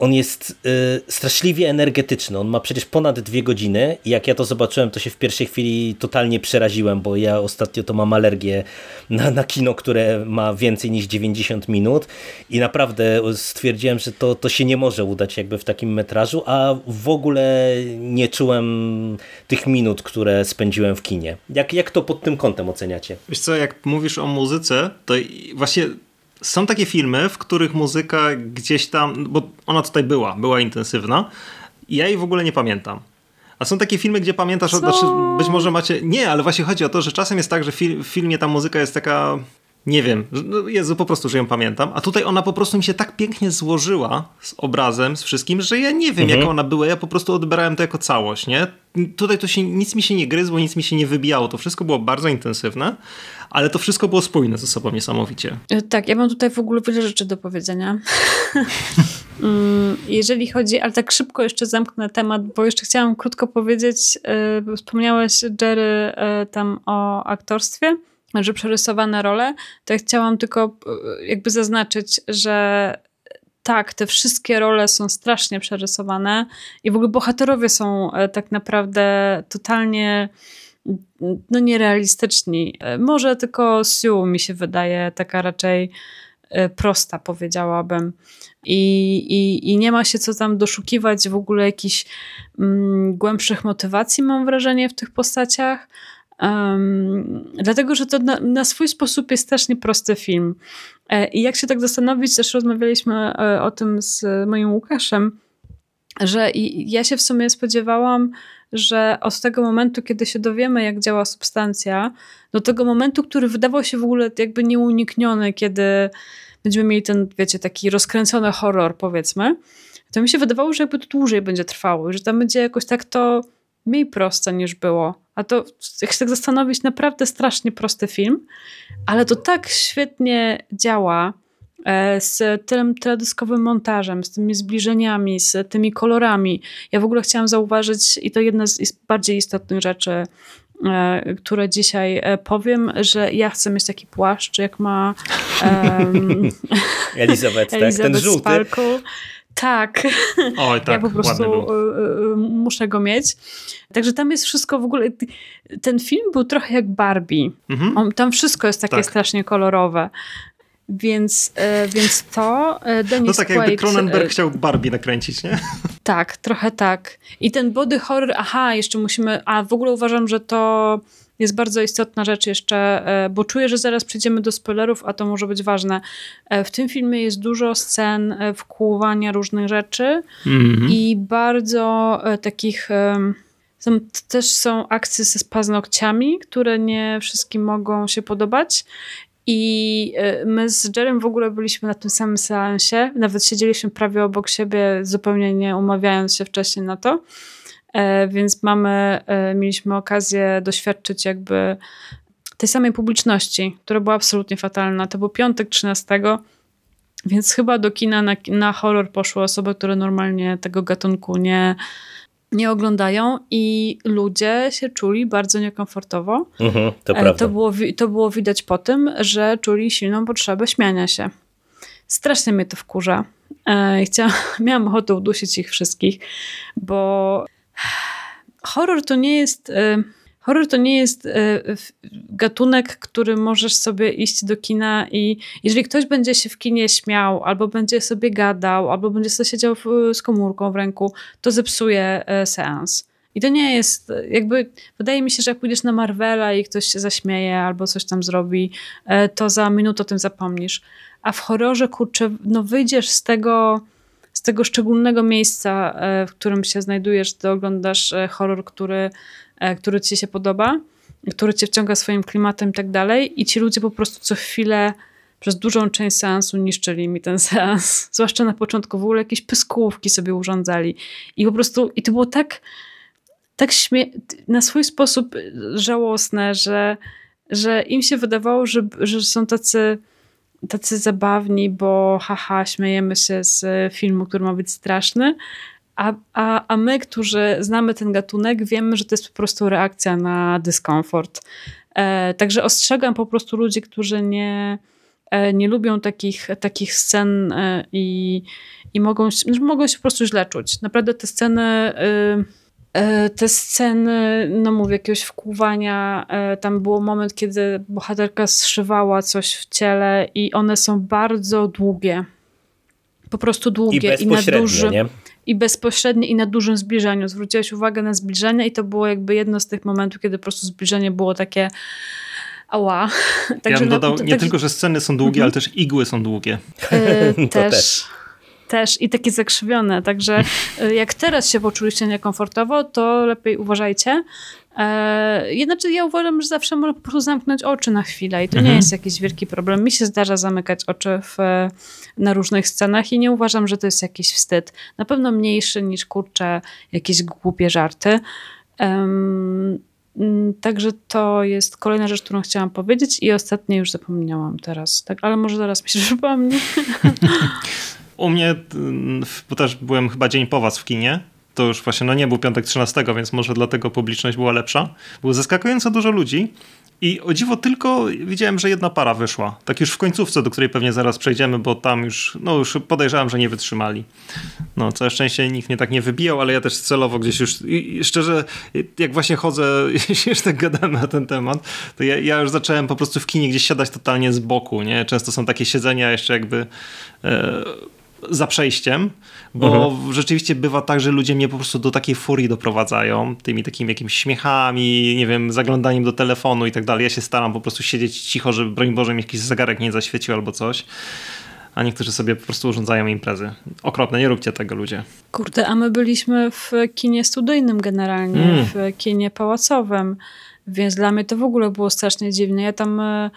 on jest y, straszliwie energetyczny. On ma przecież ponad dwie godziny i jak ja to zobaczyłem, to się w pierwszej chwili totalnie przeraziłem, bo ja ostatnio to mam alergię na, na kino, które ma więcej niż 90 minut i naprawdę stwierdziłem, że to, to się nie może udać jakby w takim metrażu, a w ogóle nie czułem tych minut, które spędziłem w kinie. Jak, jak to pod tym kątem oceniacie? Wiesz co, jak mówisz o muzyce, to właśnie są takie filmy, w których muzyka gdzieś tam, bo ona tutaj była, była intensywna i ja jej w ogóle nie pamiętam. A są takie filmy, gdzie pamiętasz, znaczy być może macie. Nie, ale właśnie chodzi o to, że czasem jest tak, że w filmie ta muzyka jest taka nie wiem, no Jezu, po prostu, że ją pamiętam. A tutaj ona po prostu mi się tak pięknie złożyła z obrazem, z wszystkim, że ja nie wiem, mhm. jaka ona była. Ja po prostu odbierałem to jako całość, nie? Tutaj to się, nic mi się nie gryzło, nic mi się nie wybijało. To wszystko było bardzo intensywne, ale to wszystko było spójne ze sobą niesamowicie. E, tak, ja mam tutaj w ogóle wiele rzeczy do powiedzenia. Mm, jeżeli chodzi, ale tak szybko jeszcze zamknę temat, bo jeszcze chciałam krótko powiedzieć, yy, wspomniałeś Jerry yy, tam o aktorstwie że przerysowane role, to ja chciałam tylko e, jakby zaznaczyć, że tak, te wszystkie role są strasznie przerysowane i w ogóle bohaterowie są e, tak naprawdę totalnie no nierealistyczni. E, może tylko Sue mi się wydaje taka raczej prosta, powiedziałabym. I, i, I nie ma się co tam doszukiwać w ogóle jakichś mm, głębszych motywacji, mam wrażenie, w tych postaciach. Um, dlatego, że to na, na, swój sposób jest strasznie prosty film. E, I jak się tak zastanowić, też rozmawialiśmy e, o tym z moim Łukaszem, że ja się w sumie spodziewałam, że od tego momentu, kiedy się dowiemy, jak działa substancja, do tego momentu, który wydawał się w ogóle jakby nieunikniony, kiedy będziemy mieli ten, wiecie, taki rozkręcony horror, powiedzmy, to mi się wydawało, że jakby to dłużej będzie trwało, że tam będzie jakoś tak to mniej proste niż było. A to, jak się tak zastanowić, naprawdę strasznie prosty film, ale to tak świetnie działa e, z tym teledyskowym montażem, z tymi zbliżeniami, z tymi kolorami. Ja w ogóle chciałam zauważyć, i to jedna z bardziej istotnych rzeczy, e, które dzisiaj e, powiem, że ja chcę mieć taki płaszcz, jak ma um, Elizabeth, tak? Ten żółty. Tak. Oj, tak. Ja po prostu y, y, muszę go mieć. Także tam jest wszystko w ogóle. Ten film był trochę jak Barbie. Mhm. On, tam wszystko jest takie tak. strasznie kolorowe. Więc, e, więc to e, Dennis No tak Quaid, jakby Cronenberg e, chciał Barbie nakręcić, nie? Tak, trochę tak. I ten body horror, aha, jeszcze musimy, a w ogóle uważam, że to jest bardzo istotna rzecz jeszcze, e, bo czuję, że zaraz przejdziemy do spoilerów, a to może być ważne. E, w tym filmie jest dużo scen e, wkłuwania różnych rzeczy mm-hmm. i bardzo takich... Są, też są akcje ze paznokciami, które nie wszystkim mogą się podobać. I my z Jerem w ogóle byliśmy na tym samym seansie, nawet siedzieliśmy prawie obok siebie, zupełnie nie umawiając się wcześniej na to. E, więc mamy, e, mieliśmy okazję doświadczyć jakby tej samej publiczności, która była absolutnie fatalna. To był piątek 13, więc chyba do kina na, na horror poszły osoby, które normalnie tego gatunku nie, nie oglądają i ludzie się czuli bardzo niekomfortowo. Mhm, to, e, to, było, to było widać po tym, że czuli silną potrzebę śmiania się. Strasznie mnie to wkurza. Chciałam, miałam ochotę udusić ich wszystkich, bo horror to nie jest. E, horror to nie jest e, gatunek, który możesz sobie iść do kina i jeżeli ktoś będzie się w kinie śmiał, albo będzie sobie gadał, albo będzie sobie siedział z komórką w ręku, to zepsuje e, seans. I to nie jest, jakby, wydaje mi się, że jak pójdziesz na Marvela i ktoś się zaśmieje albo coś tam zrobi, to za minutę o tym zapomnisz. A w horrorze, kurczę, no wyjdziesz z tego z tego szczególnego miejsca, e, w którym się znajdujesz, ty oglądasz e, horror, który, e, który ci się podoba, który cię wciąga swoim klimatem i tak dalej i ci ludzie po prostu co chwilę przez dużą część seansu niszczyli mi ten seans. Zwłaszcza na początku w ogóle jakieś pyskówki sobie urządzali. I po prostu, i to było tak tak śmie na swój sposób żałosne, że, że im się wydawało, że, że są tacy tacy zabawni, bo haha, śmiejemy się z filmu, który ma być straszny, a, a, a my, którzy znamy ten gatunek, wiemy, że to jest po prostu reakcja na dyskomfort. E, także ostrzegam po prostu ludzi, którzy nie, e, nie lubią takich, takich scen e, i, i mogą, mogą się po prostu źle czuć. Naprawdę te sceny. E, e, te sceny, no mówię, jakiegoś wkuwania, e, tam był moment, kiedy bohaterka zszywała coś w ciele i one są bardzo długie. Po prostu długie i, i na duży. Nie? i bezpośrednie i na dużym zbliżeniu. Zwróciłaś uwagę na zbliżenie i to było jakby jedno z tych momentów, kiedy po prostu zbliżenie było takie ała. Także ja bym dodał, nie tak... tylko, że sceny są długie, mhm. ale też igły są długie. Yy, też. też też i takie zakrzywione. Także e, jak teraz się poczuliście niekomfortowo, to lepiej uważajcie. E, Jednakże ja uważam, że zawsze można po prostu zamknąć oczy na chwilę i to mhm. nie jest jakiś wielki problem. Mi się zdarza zamykać oczy w, na różnych scenach i nie uważam, że to jest jakiś wstyd. Na pewno mniejszy niż kurczę jakieś głupie żarty. Um, Także to jest kolejna rzecz, którą chciałam powiedzieć i ostatnie już zapomniałam teraz, tak, ale może zaraz mi się przypomni. U mnie, bo też byłem chyba dzień po was w kinie, to już właśnie no nie był piątek 13, więc może dlatego publiczność była lepsza. Było zaskakująco dużo ludzi i o dziwo tylko widziałem, że jedna para wyszła. Tak już w końcówce, do której pewnie zaraz przejdziemy, bo tam już, no już podejrzewam, że nie wytrzymali. No, całe szczęście nikt mnie tak nie wybijał, ale ja też celowo gdzieś już, i szczerze, jak właśnie chodzę, jeśli już tak gadamy na ten temat, to ja, ja, już zacząłem po prostu w kinie gdzieś siadać totalnie z boku, nie? Często są takie siedzenia jeszcze jakby... E, za przejściem, bo mhm. rzeczywiście bywa tak, że ludzie mnie po prostu do takiej furii doprowadzają, tymi takimi jakimiś śmiechami, nie wiem, zaglądaniem do telefonu i tak dalej. Ja się staram po prostu siedzieć cicho, żeby broń Boże mi jakiś zegarek nie zaświecił albo coś. A niektórzy sobie po prostu urządzają imprezy. Okropne, nie róbcie tego ludzie. Kurde, a my byliśmy w kinie studyjnym generalnie, mm. w kinie pałacowym. Więc dla mnie to w ogóle było strasznie dziwne. Ja tam e,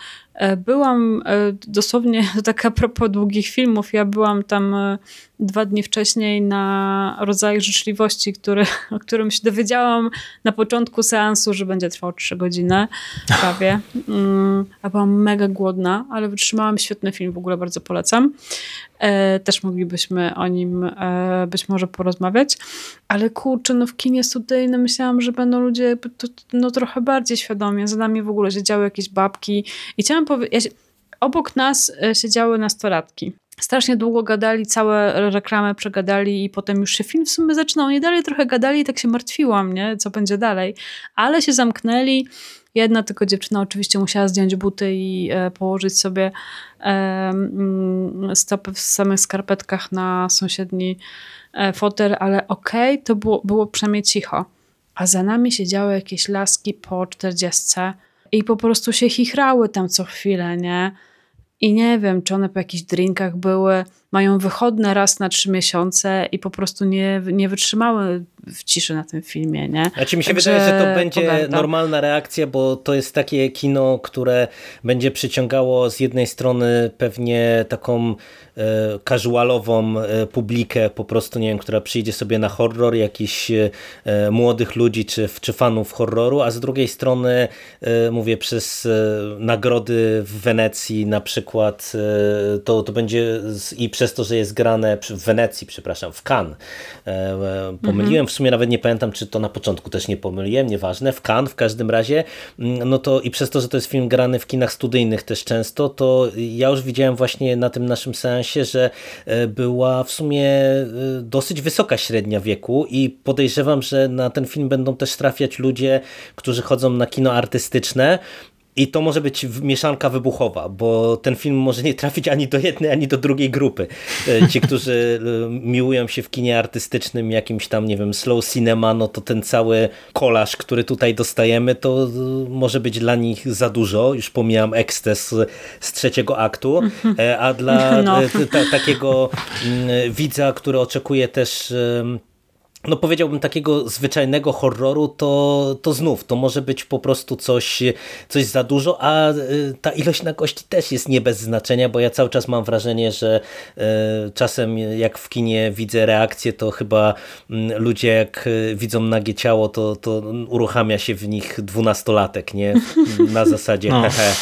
byłam e, dosłownie, tak a propos długich filmów, ja byłam tam dwa dni wcześniej na rodzaj życzliwości, który, o którym się dowiedziałam na początku seansu, że będzie trwał trzy godziny prawie. Mm, a byłam mega głodna, ale wytrzymałam świetny film, w ogóle bardzo polecam. E, też moglibyśmy o nim e, być może porozmawiać. Ale kurczę, no w kinie studyjnym myślałam, że będą ludzie no, trochę bardziej świadomi. Za nami w ogóle siedziały jakieś babki. I chciałam powiedzieć, obok nas e, siedziały nastolatki strasznie długo gadali, całe reklamy przegadali i potem już się film w sumie zaczynał. Nie dalej trochę gadali i tak się martwiłam, nie? co będzie dalej. Ale się zamknęli. Jedna tylko dziewczyna oczywiście musiała zdjąć buty i e, położyć sobie e, stopy w samych skarpetkach na sąsiedni e, fotel, ale okej, okay, to było, było przynajmniej cicho. A za nami siedziały jakieś laski po czterdziestce i po prostu się chichrały tam co chwilę, nie? I nie wiem, czy one po jakichś drinkach były, mają wychodne raz na trzy miesiące i po prostu nie, nie wytrzymały w ciszy na tym filmie, nie? Znaczy mi się Także wydaje, że to będzie normalna reakcja, bo to jest takie kino, które będzie przyciągało z jednej strony pewnie taką E, casualową e, publikę, po prostu, nie wiem, która przyjdzie sobie na horror, jakichś e, młodych ludzi czy, czy fanów horroru, a z drugiej strony, mówię, przez nagrody w Wenecji na przykład, to, to będzie i przez to, że jest grane w Wenecji, przepraszam, w Cannes. Pomyliłem, mhm. w sumie nawet nie pamiętam, czy to na początku też nie pomyliłem, nieważne, w Cannes w każdym razie, mm, no to i przez to, że to jest film grany w kinach studyjnych też często, to ja już widziałem właśnie na tym naszym seansie że e, była w sumie e, dosyć wysoka średnia wieku i podejrzewam, że na ten film będą też trafiać ludzie, którzy chodzą na kino artystyczne, i to może być mieszanka wybuchowa, bo ten film może nie trafić ani do jednej, ani do drugiej grupy. E, ci, którzy e, miłują się w kinie artystycznym, jakimś tam, nie wiem, slow cinema, no to ten cały kolaż, który tutaj dostajemy, to e, może być dla nich za dużo. Już pomijam ekstez z trzeciego aktu, a dla no. takiego mm, widza, który oczekuje też no powiedziałbym takiego zwyczajnego horroru, to, to znów, to może być po prostu coś, coś za dużo, a y, ta ilość nagości też jest nie bez znaczenia, bo ja cały czas mam wrażenie, że y, czasem jak w kinie widzę reakcję, to chyba mm, ludzie jak y, widzą nagie ciało, to, to uruchamia się w nich dwunastolatek, nie? Na zasadzie no. hehe.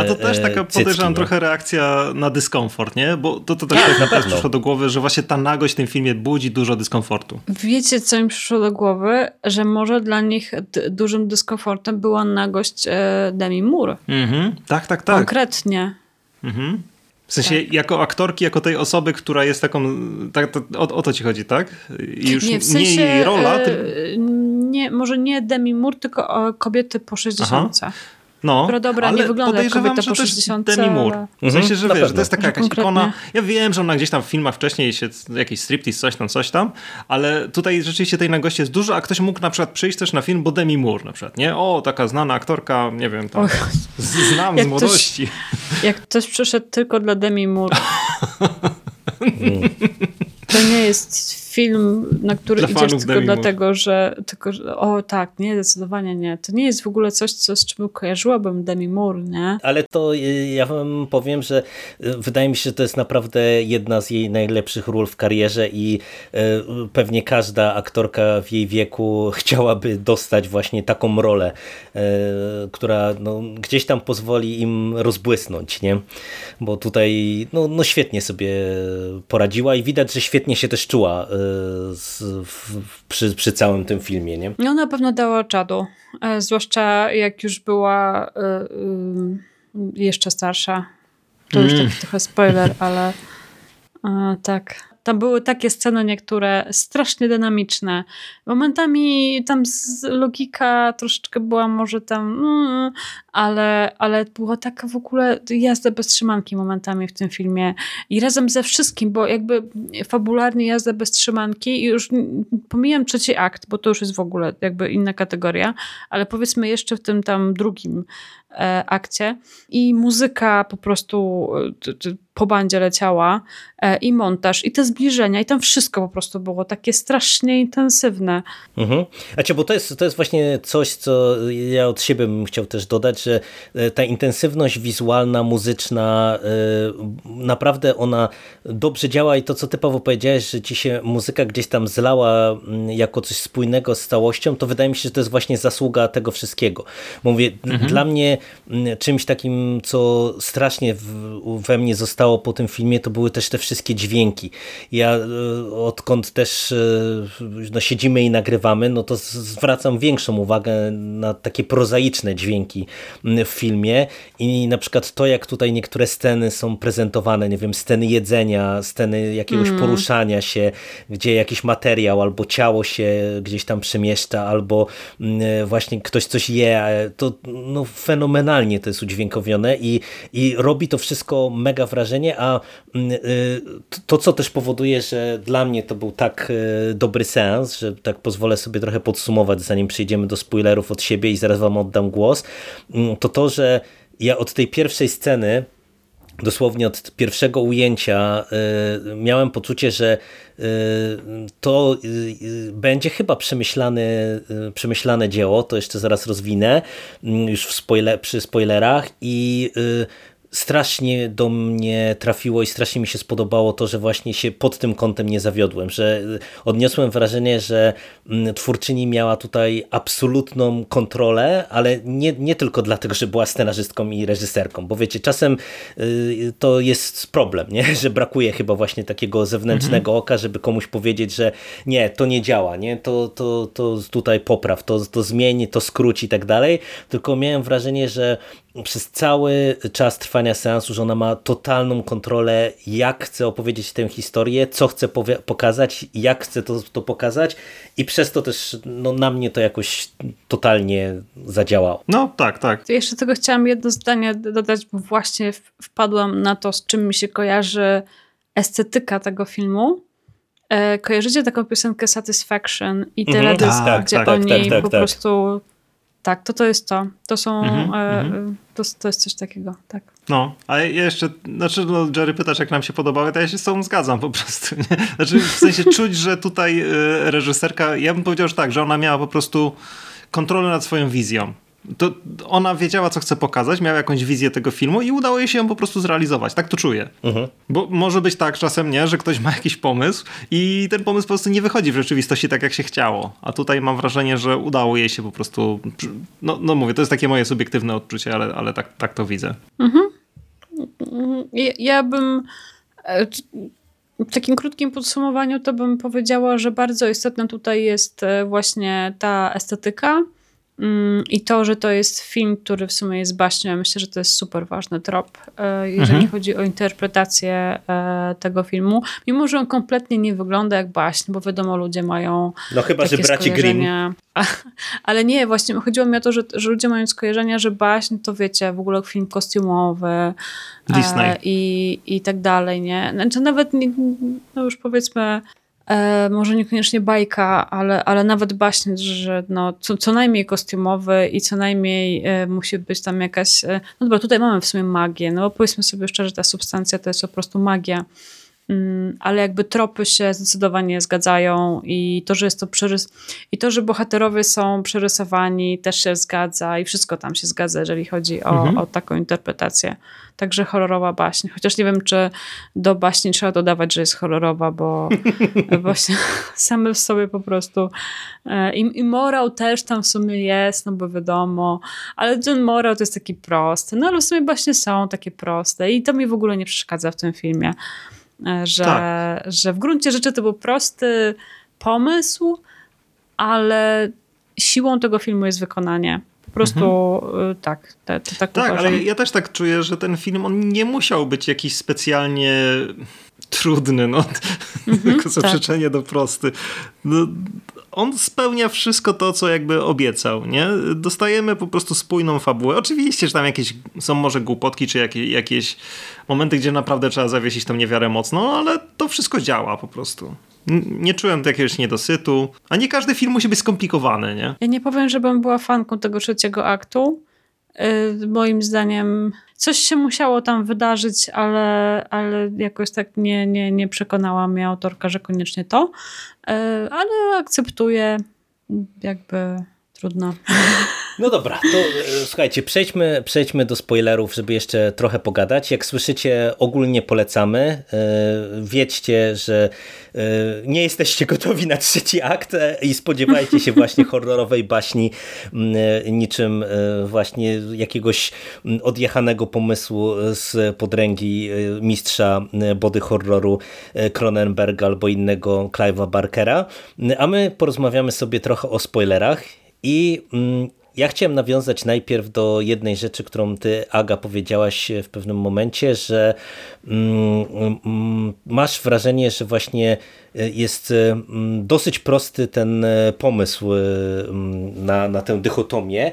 A to też taka podejrzewam no. trochę reakcja na dyskomfort, nie? Bo to, to też tak, tak na przyszło do głowy, że właśnie ta nagość w tym filmie budzi dużo dyskomfortu. Wiecie, co mi przyszło do głowy? Że może dla nich dużym dyskomfortem była nagość e, Demi Moore. Mhm. Tak, tak, tak. Konkretnie. Mhm. W sensie tak. jako aktorki, jako tej osoby, która jest taką, tak, to, o, o, to ci chodzi, tak? I już nie, w sensie, nie jej rola. Ty... Nie, może nie Demi Moore, tylko kobiety po 60. Aha. No, Dobra, dobra, nie wygląda jak kobieta po 60. Demi Moore. Ale... W sensie, że wiesz, to jest taka jakaś ikona. Ja wiem, że ona gdzieś tam w filmach wcześniej się jakiś striptease, coś tam, coś tam, ale tutaj rzeczywiście tej nagości jest dużo, a ktoś mógł na przykład przyjść też na film, bo Demi Moore na przykład, nie? O, taka znana aktorka, nie wiem, tam, znam z młodości. Ktoś, jak ktoś przyszedł tylko dla Demi Moore. To nie jest film, na który Dla idziesz tylko dlatego, że, tylko, że o tak, nie, zdecydowanie nie. To nie jest w ogóle coś, co, z czym kojarzyłabym Demi Moore, nie? Ale to y, ja wam powiem, że y, wydaje mi się, że to jest naprawdę jedna z jej najlepszych ról w karierze i y, pewnie każda aktorka w jej wieku chciałaby dostać właśnie taką rolę, która no, gdzieś tam pozwoli im rozbłysnąć, nie? Bo tutaj no, no świetnie sobie poradziła i widać, że świetnie się też czuła z, w, przy, przy całym tym filmie, nie? No na pewno dała czadu, e, zwłaszcza jak już była y, y, jeszcze starsza. To już mm. taki trochę spoiler, ale tak. Tam były takie sceny niektóre strasznie dynamiczne. Momentami tam logika troszeczkę była może tam, mm, ale, ale była taka w ogóle jazda bez trzymanki momentami w tym filmie. I razem ze wszystkim, bo jakby fabularnie jazda bez trzymanki i już pomijam trzeci akt, bo to już jest w ogóle jakby inna kategoria, ale powiedzmy jeszcze w tym tam drugim e, akcie i muzyka po prostu e, po bandzie leciała e, i montaż i te zbliżenia i tam wszystko po prostu było takie strasznie intensywne. Mhm. Znaczy, bo to jest, to jest właśnie coś, co ja od siebie bym chciał też dodać, że e, ta intensywność wizualna, muzyczna, e, naprawdę ona dobrze działa i to, co ty Paweł powiedziałeś, że ci się muzyka gdzieś tam zlała mm, jako coś spójnego z całością, to wydaje mi się, że to jest właśnie zasługa tego wszystkiego. Mówię, mhm. dla mnie mm, czymś takim, co strasznie we mnie zostało po tym filmie, to były też te wszystkie dźwięki. Ja e, odkąd też no, siedzimy i nagrywamy, no to zwracam większą uwagę na takie prozaiczne dźwięki w filmie i na przykład to, jak tutaj niektóre sceny są prezentowane, nie wiem, sceny jedzenia, sceny jakiegoś mm. poruszania się, gdzie jakiś materiał albo ciało się gdzieś tam przemieszcza, albo mm, właśnie ktoś coś je, to no, fenomenalnie to jest udźwiękowione i, i robi to wszystko mega wrażenie, a mm, y, to, co też powoduje, że dla mnie to był tak y, dobry sens, że tak pozwolę sobie trochę podsumować, zanim przejdziemy do spoilerów od siebie i zaraz wam oddam głos, mm, to to, że ja od tej pierwszej sceny dosłownie od pierwszego ujęcia y, miałem poczucie, że y, to y, będzie chyba przemyślane, przemyślane dzieło, to jeszcze zaraz rozwinę mm, już w spoiler, przy spoilerach i strasznie do mnie trafiło i strasznie mi się spodobało to, że właśnie się pod tym kątem nie zawiodłem, że odniosłem wrażenie, że mm, twórczyni miała tutaj absolutną kontrolę, ale nie, nie tylko dlatego, że była scenarzystką i reżyserką, bo wiecie, czasem y, to jest problem, nie? że brakuje chyba właśnie takiego zewnętrznego mhm. oka, żeby komuś powiedzieć, że nie, to nie działa, nie? To, to, to tutaj popraw, to, to zmień, to skróć i tak dalej, tylko miałem wrażenie, że przez cały czas trwania seansu, że ona ma totalną kontrolę, jak chce opowiedzieć tę historię, co chce pokazać, jak chce to, to pokazać i przez to też no, na mnie to jakoś totalnie zadziałało. No tak, tak. Jeszcze tego chciałam jedno zdanie dodać, bo właśnie wpadłam na to, z czym mi się kojarzy estetyka tego filmu. E, kojarzycie taką piosenkę Satisfaction i teledysk, mhm. tak, gdzie tak, oni tak, tak, po tak. prostu tak, to to jest to. To są, mhm, e, mhm. to, to jest coś takiego, tak. No, a ja jeszcze, znaczy no, Jerry pytasz jak nam się podobały, to ja się z tobą zgadzam po prostu. Nie? Znaczy w sensie czuć, że tutaj y, reżyserka, ja bym powiedział, że tak, że ona miała po prostu kontrolę nad swoją wizją to ona wiedziała, co chce pokazać, miała jakąś wizję tego filmu i udało jej się ją po prostu zrealizować. Tak to czuję. Mhm. Bo może być tak czasem, nie, że ktoś ma jakiś pomysł i ten pomysł po prostu nie wychodzi w rzeczywistości tak, jak się chciało. A tutaj mam wrażenie, że udało jej się po prostu, no, no mówię, to jest takie moje subiektywne odczucie, ale, ale tak, tak to widzę. Mhm. Ja, ja bym e, w takim krótkim podsumowaniu to bym powiedziała, że bardzo istotna tutaj jest e, właśnie ta estetyka, I to, że to jest film, który w sumie jest baśnią, myślę, że to jest super ważny trop, e, jeżeli mhm. chodzi o interpretację e, tego filmu. Mimo, że on kompletnie nie wygląda jak baśń, bo wiadomo, ludzie mają. No chyba, że braci Grimm. Ale nie, właśnie chodziło mi o to, że, że ludzie mają skojarzenia, że baśń to wiecie, w ogóle film kostiumowy e, Disney. i, i tak dalej, nie? Znaczy nawet, no już powiedzmy E, może niekoniecznie bajka, ale, ale nawet baśń, że no, co, co najmniej kostiumowy i co najmniej e, musi być tam jakaś. E, no dobra, tutaj mamy w sumie magię, no bo powiedzmy sobie szczerze, ta substancja to jest po prostu magia. Mm, ale jakby tropy się zdecydowanie zgadzają i to, że jest to przerys i to, że bohaterowie są przerysowani też się zgadza i wszystko tam się zgadza, jeżeli chodzi o, mhm. o taką interpretację. Także horrorowa baśń. Chociaż nie wiem, czy do baśni trzeba dodawać, że jest horrorowa, bo właśnie same w sobie po prostu e, i, i morał też tam w sumie jest, no bo wiadomo, ale ten morał to jest taki prosty, no ale w sumie baśnie są takie proste i to mi w ogóle nie przeszkadza w tym filmie. E, że, tak. że w gruncie rzeczy to był prosty pomysł, ale siłą tego filmu jest wykonanie. Po prostu mhm. Y, tak, te, te, tak Tak, ale ja też tak czuję, że ten film on nie musiał być jakiś specjalnie trudny, no. Mhm, jako zaprzeczenie tak. do prosty. No, on spełnia wszystko to, co jakby obiecał, nie? Dostajemy po prostu spójną fabułę. Oczywiście, że tam jakieś są może głupotki, czy jakieś, jakieś momenty, gdzie naprawdę trzeba zawiesić tą niewiarę mocno, ale to wszystko działa po prostu. Nie czułem jakiegoś niedosytu, a nie każdy film musi być skomplikowany, nie? Ja nie powiem, żebym była fanką tego trzeciego aktu. Yy, moim zdaniem coś się musiało tam wydarzyć, ale, ale jakoś tak nie, nie, nie przekonała mnie autorka, że koniecznie to. Yy, ale akceptuję jakby trudno. No dobra, to e, słuchajcie, przejdźmy, przejdźmy do spoilerów, żeby jeszcze trochę pogadać. Jak słyszycie, ogólnie polecamy. E, Wiedzcie, że e, nie jesteście gotowi na trzeci akt i spodziewajcie się właśnie horrorowej baśni, niczym właśnie jakiegoś odjechanego pomysłu z podręgi mistrza body horroru Cronenberga albo innego Clive'a Barkera. A my porozmawiamy sobie trochę o spoilerach i ja chciałem nawiązać najpierw do jednej rzeczy, którą ty, Aga, powiedziałaś w pewnym momencie, że mm, mm, masz wrażenie, że właśnie e, jest e, dosyć prosty ten e, pomysł na, na tę dychotomię.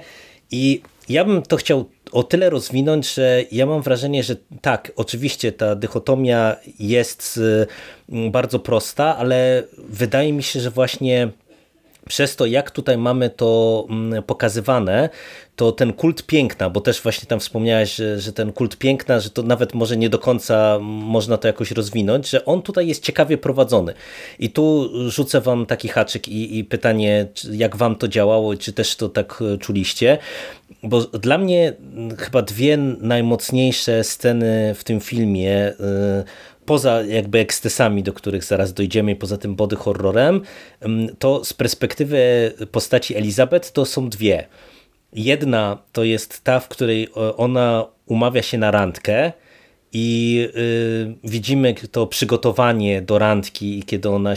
I ja bym to chciał o tyle rozwinąć, że ja mam wrażenie, że tak, oczywiście ta dychotomia jest bardzo prosta, ale wydaje mi się, że właśnie przez to, jak tutaj mamy to mm, pokazywane, to ten kult piękna, bo też właśnie tam wspomniałeś, że, że, ten kult piękna, że to nawet może nie do końca można to jakoś rozwinąć, że on tutaj jest ciekawie prowadzony. I tu rzucę wam taki haczyk i, i pytanie, jak wam to działało, czy też to tak e, czuliście, bo dla mnie chyba dwie najmocniejsze sceny w tym filmie yy, poza jakby ekstesami, do których zaraz dojdziemy, poza tym body horrorem, to z perspektywy postaci Elizabeth to są dwie. Jedna to jest ta, w której ona umawia się na randkę i y, widzimy to przygotowanie do randki, kiedy ona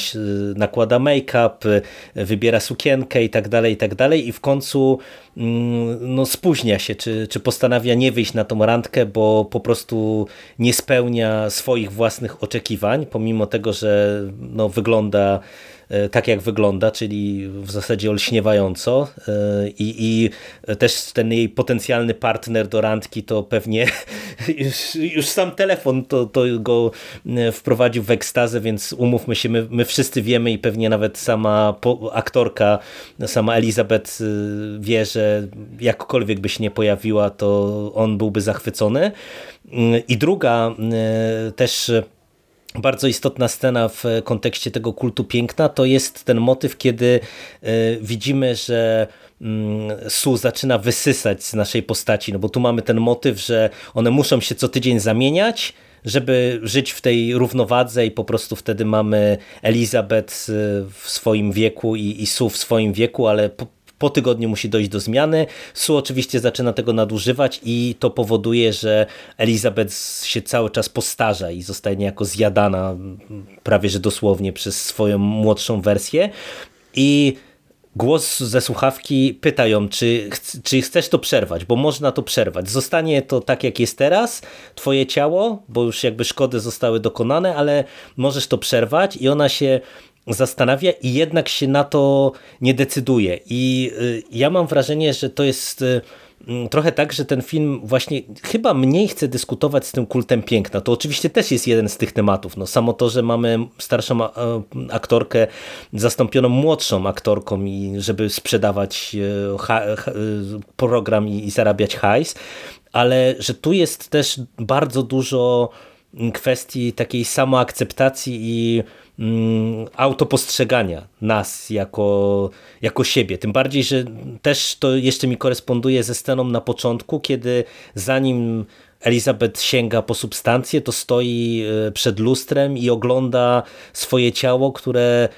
nakłada make-up, wybiera sukienkę i tak dalej, i tak dalej. I w końcu mm, no, spóźnia się, czy, czy postanawia nie wyjść na tą randkę, bo po prostu nie spełnia swoich własnych oczekiwań, pomimo tego, że no, wygląda tak jak wygląda, czyli w zasadzie olśniewająco i, i też ten jej potencjalny partner do randki to pewnie już, już sam telefon to, to go wprowadził w ekstazę, więc umówmy się, my, my wszyscy wiemy i pewnie nawet sama aktorka, sama Elizabeth wie, że jakkolwiek by się nie pojawiła, to on byłby zachwycony. I druga też bardzo istotna scena w kontekście tego kultu piękna to jest ten motyw, kiedy e, widzimy, że mm, Su zaczyna wysysać z naszej postaci, no bo tu mamy ten motyw, że one muszą się co tydzień zamieniać, żeby żyć w tej równowadze i po prostu wtedy mamy Elizabeth e, w swoim wieku i, i Su w swoim wieku, ale po, po tygodniu musi dojść do zmiany. Su oczywiście zaczyna tego nadużywać i to powoduje, że Elizabeth się cały czas postarza i zostaje niejako zjadana prawie że dosłownie przez swoją młodszą wersję. I głos ze słuchawki pytają, czy, czy chcesz to przerwać, bo można to przerwać. Zostanie to tak, jak jest teraz, twoje ciało, bo już jakby szkody zostały dokonane, ale możesz to przerwać i ona się zastanawia i jednak się na to nie decyduje. I y, ja mam wrażenie, że to jest y, mm, trochę tak, że ten film właśnie chyba mniej chce dyskutować z tym kultem piękna. To oczywiście też jest jeden z tych tematów. No, samo to, że mamy starszą aktorkę zastąpioną młodszą aktorką i żeby sprzedawać y, program i zarabiać hajs, ale że tu jest też bardzo dużo kwestii takiej samoakceptacji i Mm, autopostrzegania nas jako, jako siebie. Tym bardziej, że też to jeszcze mi koresponduje ze sceną na początku, kiedy zanim Elizabeth sięga po substancję, to stoi e, przed lustrem i ogląda swoje ciało, które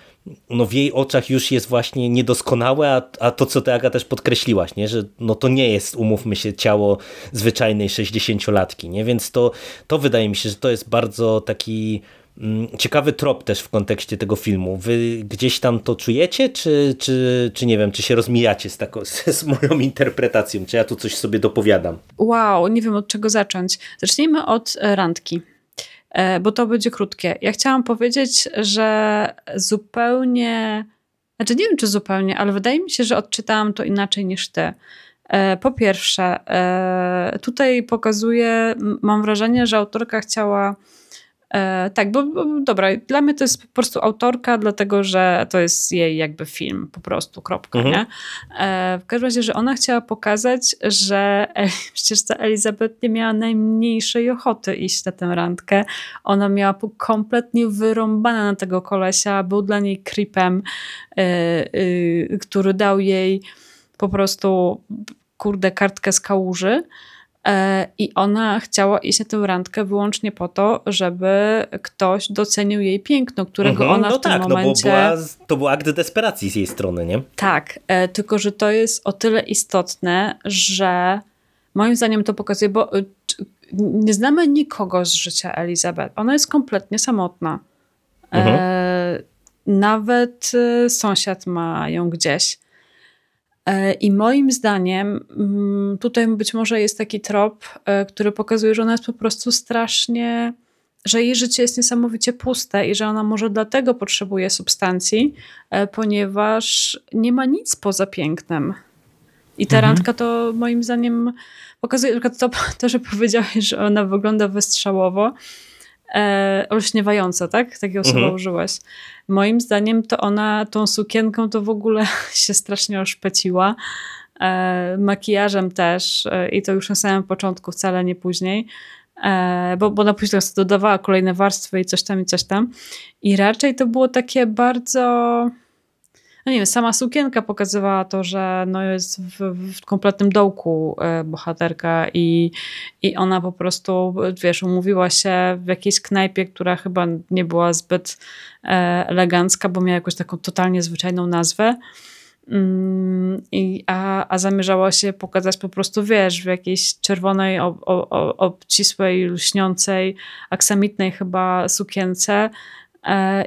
no w jej oczach już jest właśnie niedoskonałe, a, a to, co ty Aga też podkreśliłaś, nie? że no to nie jest, umówmy się, ciało zwyczajnej 60-latki, nie? więc to, to wydaje mi się, że to jest bardzo taki Mm, ciekawy trop też w kontekście tego filmu. Wy gdzieś tam to czujecie, czy, czy, czy nie wiem, czy się rozmijacie z, taką, z moją interpretacją, czy ja tu coś sobie dopowiadam? Wow, nie wiem od czego zacząć. Zacznijmy od e, randki, e, bo to będzie krótkie. Ja chciałam powiedzieć, że zupełnie, znaczy nie wiem czy zupełnie, ale wydaje mi się, że odczytałam to inaczej niż ty. E, po pierwsze, tutaj pokazuje, mam wrażenie, że autorka chciała tak, bo, bo, dobra, dla mnie to jest po prostu autorka, dlatego że to jest jej jakby film, po prostu, kropka, mhm. nie? E, w każdym razie, że ona chciała pokazać, że e, przecież ta Elizabeth nie miała najmniejszej ochoty iść na tę randkę. Ona miała kompletnie wyrąbane na tego kolesia, był dla niej creepem, e, e, który dał jej po prostu, kurde, kartkę z kałuży. E, I ona chciała iść na tę randkę wyłącznie po to, żeby ktoś docenił jej piękno, którego mhm, ona no w tym tak, momencie... No bo była, to był akt desperacji z jej strony, nie? Tak, e, tylko że to jest o tyle istotne, że moim zdaniem to pokazuje, bo e, nie znamy nikogo z życia Elizabeth. Ona jest kompletnie samotna. Mhm. nawet sąsiad ma ją gdzieś. E, I moim zdaniem mm, tutaj być może jest taki trop, e, który pokazuje, że ona jest po prostu strasznie, że jej życie jest niesamowicie puste i że ona może dlatego potrzebuje substancji, e, ponieważ nie ma nic poza pięknem. I ta mhm. randka to moim zdaniem pokazuje, to, to, że powiedziałeś, że ona wygląda wystrzałowo, e, olśniewająco, tak? Takiego słowa mhm. użyłaś. Moim zdaniem to ona tą sukienką to w ogóle się strasznie oszpeciła. E, makijażem też e, i to już na samym początku, wcale nie później. E, bo, bo na później dodawała kolejne warstwy i coś tam i coś tam. I raczej to było takie bardzo no nie wiem, sama sukienka pokazywała to, że no jest w, w kompletnym dołku e, bohaterka i, i ona po prostu, wiesz, umówiła się w jakiejś knajpie, która chyba nie była zbyt e, elegancka, bo miała jakąś taką totalnie zwyczajną nazwę. Mm, I, a, a zamierzała się pokazać po prostu, wiesz, w jakiejś czerwonej, ob, ob, obcisłej, lśniącej, aksamitnej chyba sukience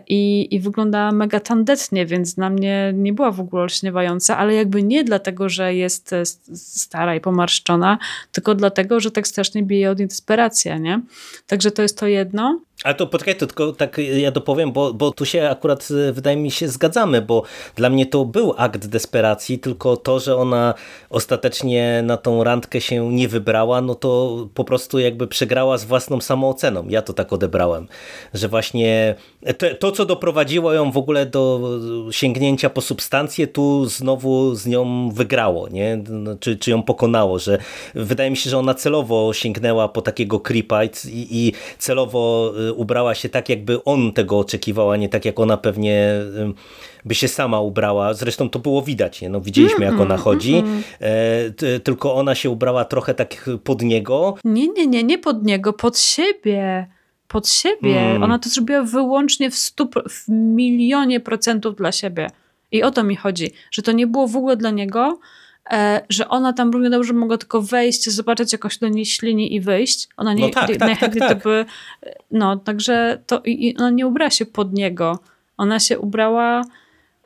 i, i wyglądała mega tandetnie, więc na mnie nie była w ogóle olśniewająca, ale jakby nie dlatego, że jest e, stara i pomarszczona, tylko dlatego, że tak strasznie bije od niej desperacja, nie? Także to jest to jedno. Ale to poczekaj, to tylko tak ja dopowiem, bo, bo tu się akurat e, wydaje mi się zgadzamy, bo dla mnie to był akt desperacji, tylko to, że ona ostatecznie na tą randkę się nie wybrała, no to po prostu jakby przegrała z własną samooceną. Ja to tak odebrałem, że właśnie to, to co doprowadziło ją w ogóle do sięgnięcia po substancję, tu znowu z nią wygrało, nie? No, czy, czy ją pokonało, że wydaje mi się, że ona celowo sięgnęła po takiego creepa i, i celowo e, ubrała się tak, jakby on tego oczekiwał, a nie tak, jak ona pewnie by się sama ubrała. Zresztą to było widać, nie? No, widzieliśmy, jak ona chodzi, e, tylko ona się ubrała trochę tak pod niego. Nie, nie, nie, nie pod niego, pod siebie. Pod siebie. Hmm. Ona to zrobiła wyłącznie w, stu, w milionie procentów dla siebie. I o to mi chodzi, że to nie było w ogóle dla niego, E, że ona tam równie dobrze mogła tylko wejść, zobaczyć jakoś do niej ślini i wyjść. Ona nie, no tak, tak, najchętniej tak, tak. to by, no także to i ona nie ubrała się pod niego. Ona się ubrała,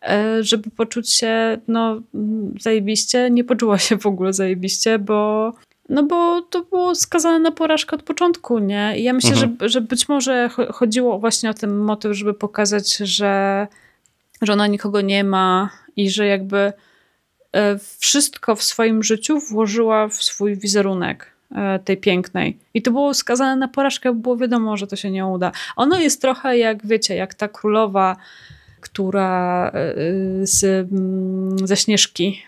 e, żeby poczuć się no zajebiście, nie poczuła się w ogóle zajebiście, bo no bo to było skazane na porażkę od początku, nie? I ja myślę, mhm. że, że być może chodziło właśnie o ten motyw, żeby pokazać, że, że ona nikogo nie ma i że jakby E, wszystko w swoim życiu włożyła w swój wizerunek e, tej pięknej. I to było skazane na porażkę, było wiadomo, że to się nie uda. Ono jest trochę jak, wiecie, jak ta królowa, która e, z, mm, ze Śnieżki,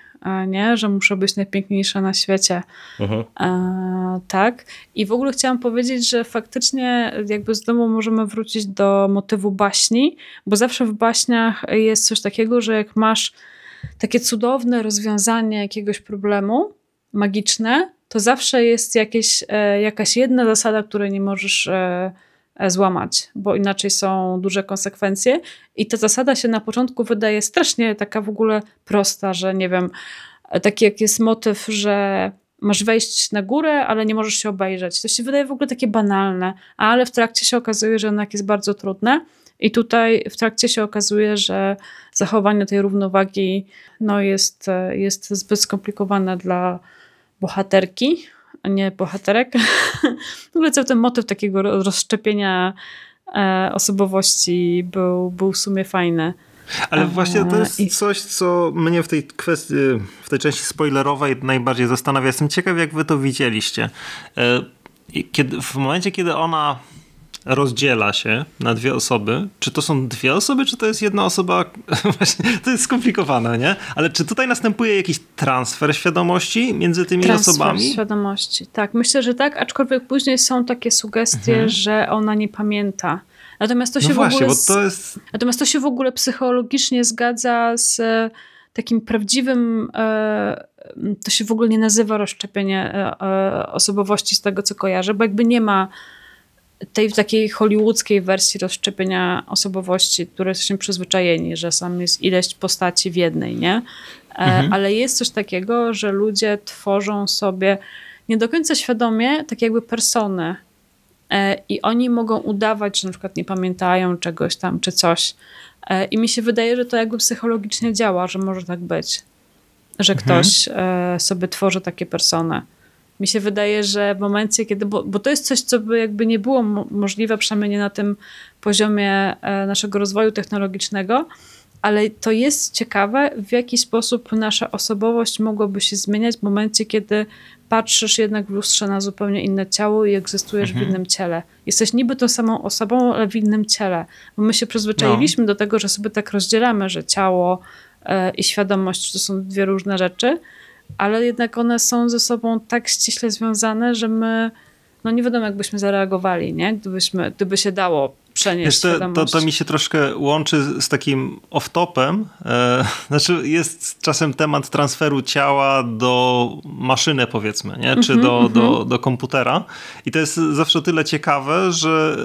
nie? że muszę być najpiękniejsza na świecie. Mhm. E, tak. I w ogóle chciałam powiedzieć, że faktycznie jakby znowu możemy wrócić do motywu baśni, bo zawsze w baśniach jest coś takiego, że jak masz takie cudowne rozwiązanie jakiegoś problemu, magiczne, to zawsze jest jakieś, e, jakaś jedna zasada, której nie możesz e, e, złamać, bo inaczej są duże konsekwencje. I ta zasada się na początku wydaje strasznie taka w ogóle prosta, że nie wiem, taki jak jest motyw, że masz wejść na górę, ale nie możesz się obejrzeć. To się wydaje w ogóle takie banalne, ale w trakcie się okazuje, że jednak jest bardzo trudne. I tutaj w trakcie się okazuje, że zachowanie tej równowagi no jest, jest zbyt skomplikowane dla bohaterki, a nie bohaterek. w ogóle cały ten motyw takiego rozszczepienia e, osobowości był, był w sumie fajny. Ale właśnie to jest coś, co mnie w tej kwestii, w tej części spoilerowej najbardziej zastanawia. Jestem ciekaw, jak wy to widzieliście. E, kiedy, w momencie, kiedy ona rozdziela się na dwie osoby. Czy to są dwie osoby, czy to jest jedna osoba? Właśnie, to jest skomplikowane, nie? Ale czy tutaj następuje jakiś transfer świadomości między tymi transfer osobami? Transfer świadomości, tak. Myślę, że tak, aczkolwiek później są takie sugestie, mhm. że ona nie pamięta. Natomiast to no się no właśnie, w ogóle. Bo to jest... Natomiast to się w ogóle psychologicznie zgadza z e, takim prawdziwym. E, to się w ogóle nie nazywa rozszczepienie e, osobowości z tego, co kojarzę, bo jakby nie ma tej takiej hollywoodzkiej wersji rozszczepienia osobowości, które jesteśmy przyzwyczajeni, że sam jest ileś postaci w jednej, nie? E, mhm. Ale jest coś takiego, że ludzie tworzą sobie nie do końca świadomie, tak jakby persony. E, I oni mogą udawać, że na przykład nie pamiętają czegoś tam, czy coś. E, I mi się wydaje, że to jakby psychologicznie działa, że może tak być. Że mhm. ktoś sobie tworzy takie persony. Mi się wydaje, że w momencie, kiedy, bo, bo to jest coś, co by jakby nie było możliwe, przynajmniej nie na tym poziomie e, naszego rozwoju technologicznego, ale to jest ciekawe, w jaki sposób nasza osobowość mogłaby się zmieniać w momencie, kiedy patrzysz jednak w lustrze na zupełnie inne ciało i egzystujesz mhm. w innym ciele. Jesteś niby tą samą osobą, ale w innym ciele. Bo my się przyzwyczailiśmy no. do tego, że sobie tak rozdzielamy, że ciało e, i świadomość to są dwie różne rzeczy, ale jednak one są ze sobą tak ściśle związane, że my no nie wiadomo, jakbyśmy zareagowali, nie? Gdybyśmy, gdyby się dało przenieść Wiesz, to, to, to, mi się troszkę łączy z takim off-topem. E, znaczy jest czasem temat transferu ciała do maszyny powiedzmy, nie? czy -hmm, do, do, do komputera. I to jest zawsze tyle ciekawe, że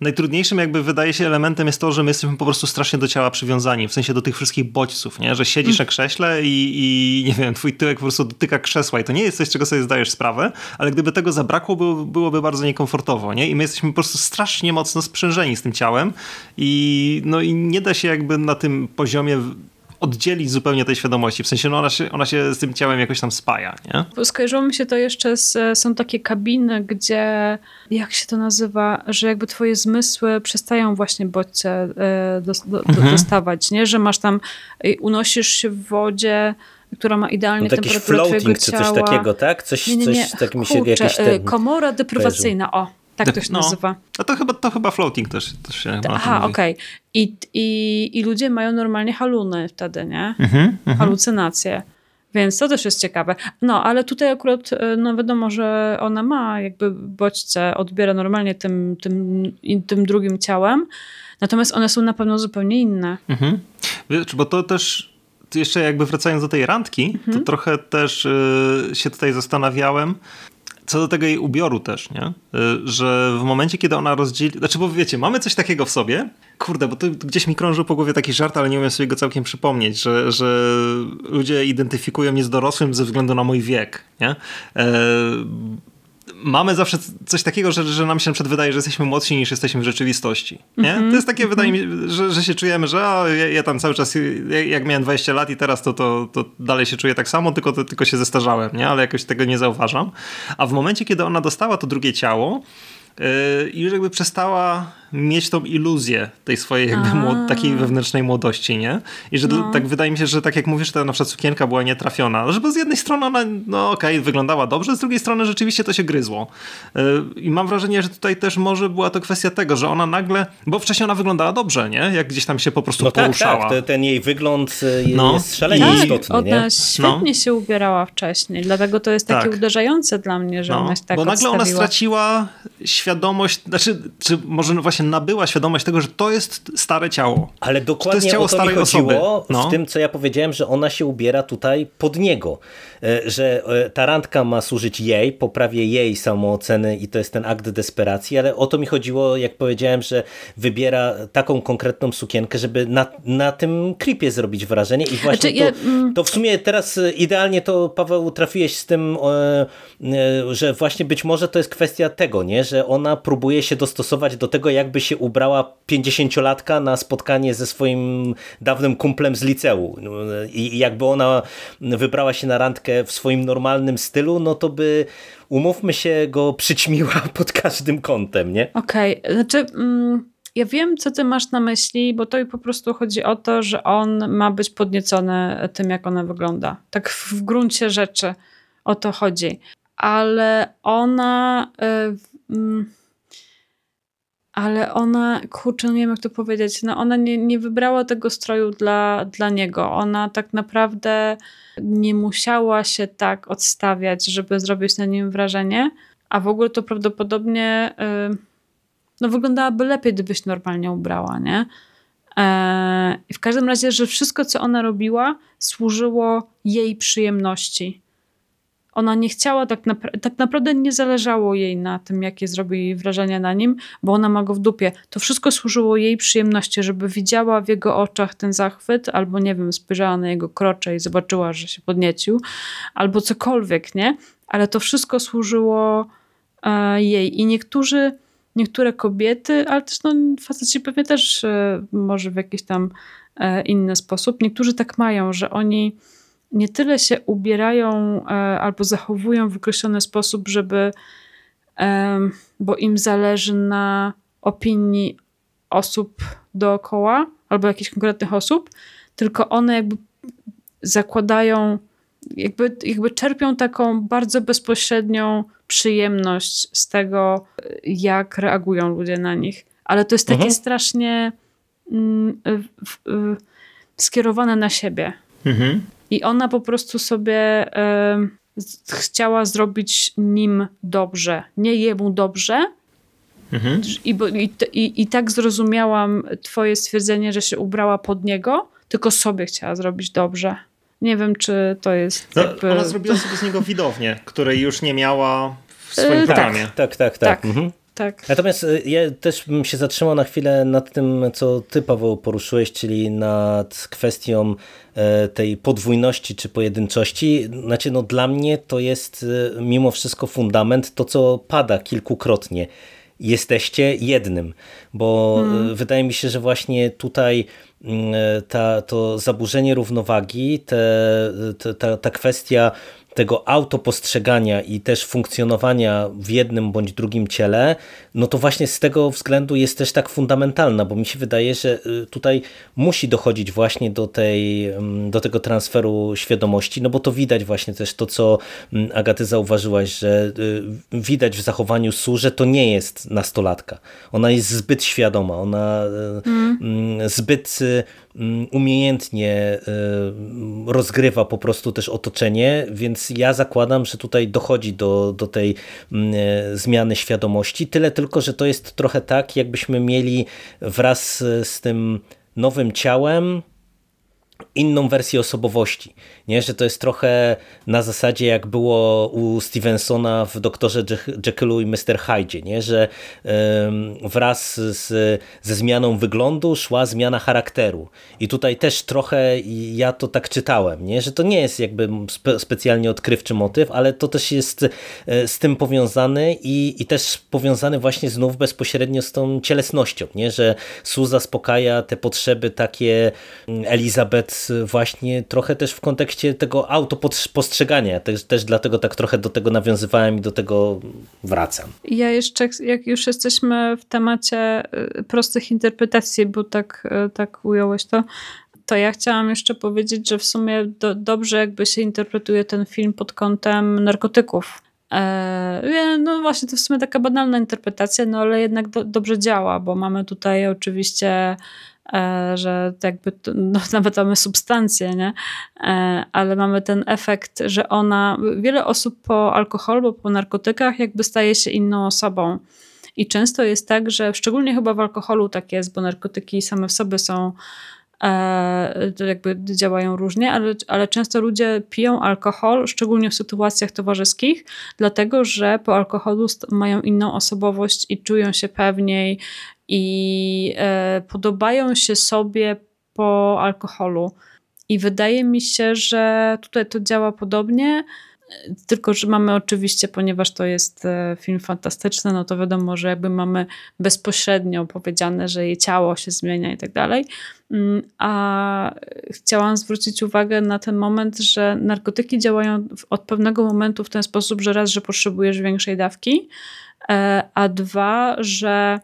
najtrudniejszym jakby wydaje się elementem jest to, że my jesteśmy po prostu strasznie do ciała przywiązani, w sensie do tych wszystkich bodźców, nie? że siedzisz na krześle i, i nie wiem, twój tyłek po prostu dotyka krzesła i to nie jest coś, czego sobie zdajesz sprawę, ale gdyby tego zabrakło, było, byłoby bardzo niekomfortowo, nie? I my jesteśmy po prostu strasznie mocno sprzężeni z tym ciałem i no i nie da się jakby na tym poziomie oddzielić zupełnie tej świadomości. W sensie no ona, się, ona się z tym ciałem jakoś tam spaja, nie? Skojarzyło mi się to jeszcze z, są takie kabiny, gdzie, jak się to nazywa, że jakby twoje zmysły przestają właśnie bodźce e, do, do, mhm. dostawać, nie? Że masz tam, unosisz się w wodzie, która ma idealnie no, temperaturę twojego ciała. czy coś takiego, tak? Coś, nie, nie, nie. coś tak mi się Kurczę, jakieś ten... Komora deprywacyjna, o. Tak to się no. nazywa. A to chyba, to chyba floating też, też się Aha, okej. Okay. I, i, I ludzie mają normalnie haluny wtedy, nie? Mhm, mhm, Halucynacje. Więc to też jest ciekawe. No, ale tutaj akurat, e, no wiadomo, że ona ma jakby bodźce, odbiera normalnie tym, tym, tym drugim ciałem, natomiast one są na pewno zupełnie inne. Mhm. Wiesz, bo to też jeszcze jakby wracając do tej randki, mhm. to trochę też y, się tutaj zastanawiałem, co do tego jej ubioru też, nie? Y, że w momencie, kiedy ona rozdzieli... Znaczy, bo wiecie, mamy coś takiego w sobie, kurde, bo to gdzieś mi krążył po głowie taki żart, ale nie umiem sobie go całkiem przypomnieć, że, że ludzie identyfikują mnie z dorosłym ze względu na mój wiek, nie? Mamy zawsze coś takiego, że, że nam się przed wydaje, że jesteśmy młodsi niż jesteśmy w rzeczywistości. Nie? Mm -hmm. To jest takie, -hmm. wydaje mi że, że się czujemy, że o, ja, ja, tam cały czas, jak miałem 20 lat i teraz to, to, to dalej się czuję tak samo, tylko, to, tylko się zestarzałem, nie? ale jakoś tego nie zauważam. A w momencie, kiedy ona dostała to drugie ciało, yy, już jakby przestała mieć tą iluzję tej swojej jakby młod- takiej wewnętrznej młodości, nie? I że no. tak wydaje mi się, że tak jak mówisz, ta na przykład sukienka była nietrafiona, że bo z jednej strony ona, no okej, okay, wyglądała dobrze, z drugiej strony rzeczywiście to się gryzło. Yy, I mam wrażenie, że tutaj też może była to kwestia tego, że ona nagle, bo wcześniej ona wyglądała dobrze, nie? Jak gdzieś tam się po prostu no poruszała. Tak, tak. Ten jej wygląd y, no. jest szalenie tak, istotny, ona nie? świetnie no. się ubierała wcześniej, dlatego to jest takie tak. uderzające dla mnie, że no. ona się tak Bo nagle odstawiła. ona straciła świadomość, znaczy, czy może właśnie właśnie nabyła świadomość tego, że to jest stare ciało. Ale dokładnie to jest ciało o to starej mi chodziło no. w tym, co ja powiedziałem, że ona się ubiera tutaj pod niego. E, że e, ta randka ma służyć jej, poprawie jej samooceny i to jest ten akt desperacji, ale o to mi chodziło, jak powiedziałem, że wybiera taką konkretną sukienkę, żeby na, na tym klipie zrobić wrażenie i właśnie znaczy, to, ja, mm. to w sumie teraz e, idealnie to Paweł trafiłeś z tym, że właśnie być może to jest kwestia tego, nie, że ona próbuje się dostosować do tego, jakby się ubrała 50-latka na spotkanie ze swoim dawnym kumplem z liceum i jakby ona wybrała się na randkę w swoim normalnym stylu, no to by umówmy się, go przyćmiła pod każdym kątem, nie? Okej, okay. znaczy... Mm... Ja wiem, co ty masz na myśli, bo to po prostu chodzi o to, że on ma być podniecony tym, jak ona wygląda. Tak w gruncie rzeczy o to chodzi. Ale ona. Yy, ale ona, kurczę, nie wiem jak to powiedzieć, no ona nie, nie wybrała tego stroju dla, dla niego. Ona tak naprawdę nie musiała się tak odstawiać, żeby zrobić na nim wrażenie, a w ogóle to prawdopodobnie yy, no wyglądałaby lepiej, gdybyś normalnie ubrała, nie? E, I w każdym razie, że wszystko, co ona robiła, służyło jej przyjemności. Ona nie chciała, tak, napra tak naprawdę nie zależało jej na tym, jakie zrobi wrażenie na nim, bo ona ma go w dupie. To wszystko służyło jej przyjemności, żeby widziała w jego oczach ten zachwyt, albo nie wiem, spojrzała na jego krocze i zobaczyła, że się podniecił, albo cokolwiek, nie? Ale to wszystko służyło e, jej. I niektórzy, niektóre kobiety, ale też no, faceci pewnie też e, może w jakiś tam e, inny sposób, niektórzy tak mają, że oni nie tyle się ubierają e, albo zachowują w określony sposób, żeby, bo im zależy na opinii osób dookoła albo jakichś konkretnych osób, tylko one jakby zakładają, jakby, jakby czerpią taką bardzo bezpośrednią przyjemność z tego, jak reagują ludzie na nich. Ale to jest takie mhm. strasznie mm, skierowane na siebie. Mhm. I ona po prostu sobie y, chciała zrobić nim dobrze, nie jemu dobrze. Mhm. I, i, i, I tak zrozumiałam twoje stwierdzenie, że się ubrała pod niego, tylko sobie chciała zrobić dobrze. Nie wiem, czy to jest. No, jakby... Ona zrobiła sobie z niego widownię, której już nie miała w swoim e, programie. Tak, tak, tak. tak. tak. Mhm. Tak. Natomiast y, ja też bym się zatrzymał na chwilę nad tym, co ty, Paweł, poruszyłeś, czyli nad kwestią e, tej podwójności czy pojedynczości. Znaczy, no dla mnie to jest y, mimo wszystko fundament, to co pada kilkukrotnie. Jesteście jednym, bo hmm. wydaje mi się, że właśnie tutaj ta, to zaburzenie równowagi, te, ta, ta kwestia tego autopostrzegania i też funkcjonowania w jednym bądź drugim ciele, no to właśnie z tego względu jest też tak fundamentalna, bo mi się wydaje, że y, tutaj musi dochodzić właśnie do, tej, mm, do tego transferu świadomości, no bo to widać właśnie też to, co mm, Agaty zauważyłaś, że y, widać w zachowaniu Su, że to nie jest nastolatka. Ona jest zbyt świadoma, ona y, mm. zbyt umiejętnie rozgrywa po prostu też otoczenie, więc ja zakładam, że tutaj dochodzi do, do tej zmiany świadomości. Tyle tylko, że to jest trochę tak, jakbyśmy mieli wraz z tym nowym ciałem inną wersję osobowości. Nie? Że to jest trochę na zasadzie jak było u Stevensona w Doktorze Jekyllu i Mr. Hyde, nie? że wraz z, ze zmianą wyglądu szła zmiana charakteru. I tutaj też trochę ja to tak czytałem, nie? że to nie jest jakby spe, specjalnie odkrywczy motyw, ale to też jest e, z tym powiązany i, i też powiązany właśnie znów bezpośrednio z tą cielesnością, nie? że Su zaspokaja te potrzeby takie mm, Elizabeth właśnie trochę też w kontekście tego autopostrzegania. Też, też dlatego tak trochę do tego nawiązywałem i do tego wracam. Ja jeszcze, jak już jesteśmy w temacie y, prostych interpretacji, bo tak, y, tak ująłeś to, to ja chciałam jeszcze powiedzieć, że w sumie do, dobrze jakby się interpretuje ten film pod kątem narkotyków. E, no właśnie, to w sumie taka banalna interpretacja, no ale jednak do, dobrze działa, bo mamy tutaj oczywiście że jakby no, nawet mamy substancję, nie? E, ale mamy ten efekt, że ona, wiele osób po alkoholu, po narkotykach jakby staje się inną osobą. I często jest tak, że szczególnie chyba w alkoholu tak jest, bo narkotyki same w sobie są e, jakby działają różnie, ale, ale często ludzie piją alkohol, szczególnie w sytuacjach towarzyskich, dlatego że po alkoholu mają inną osobowość i czują się pewniej i e, podobają się sobie po alkoholu. I wydaje mi się, że tutaj to działa podobnie, tylko że mamy oczywiście, ponieważ to jest e, film fantastyczny, no to wiadomo, że jakby mamy bezpośrednio powiedziane, że jej ciało się zmienia i tak dalej. Mm, a chciałam zwrócić uwagę na ten moment, że narkotyki działają od pewnego momentu w ten sposób, że raz, że potrzebujesz większej dawki, e, a dwa, że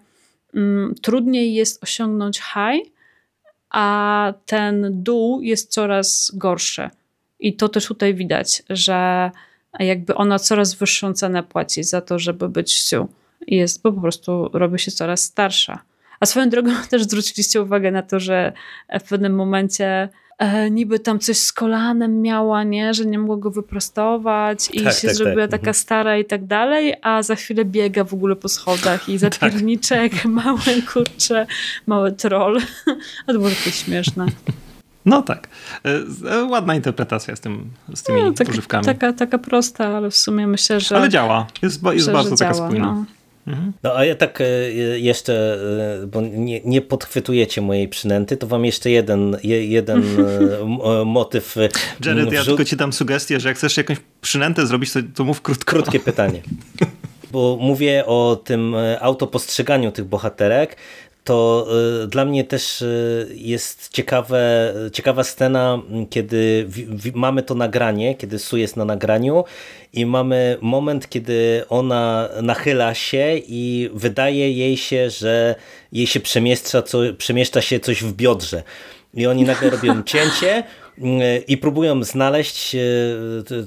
trudniej jest osiągnąć high, a ten dół jest coraz gorszy. I to też tutaj widać, że jakby ona coraz wyższą cenę płaci za to, żeby być. I jest, bo po prostu robi się coraz starsza. A swoją drogą też zwróciliście uwagę na to, że w pewnym momencie e, niby tam coś z kolanem miała, nie? Że nie mogła go wyprostować i tak, się tak, zrobiła tak. taka mhm. stara i tak dalej, a za chwilę biega w ogóle po schodach i zapierniczek, tak. mały kurcze, mały troll. A to było takie śmieszne. No tak. E, e, ładna interpretacja z, tym, z tymi no, tak, używkami. Taka, taka prosta, ale w sumie myślę, że... Ale działa. Jest, jest bardzo taka działa, spójna. No. No a ja tak e, jeszcze, e, bo nie, nie podchwytujecie mojej przynęty, to wam jeszcze jeden, jeden e, motyw Jared, ja tylko ci dam sugestię, że jak chcesz jakąś przynętę zrobić, to, to mów krótko. Krótkie pytanie. Bo mówię o tym autopostrzeganiu tych bohaterek, to y, dla mnie też y, jest ciekawe, ciekawa scena, kiedy mamy to nagranie, kiedy Su jest na nagraniu i mamy moment, kiedy ona nachyla się i wydaje jej się, że jej się przemieszcza, co, przemieszcza się coś w biodrze. I oni nagle robią cięcie, i próbują znaleźć e,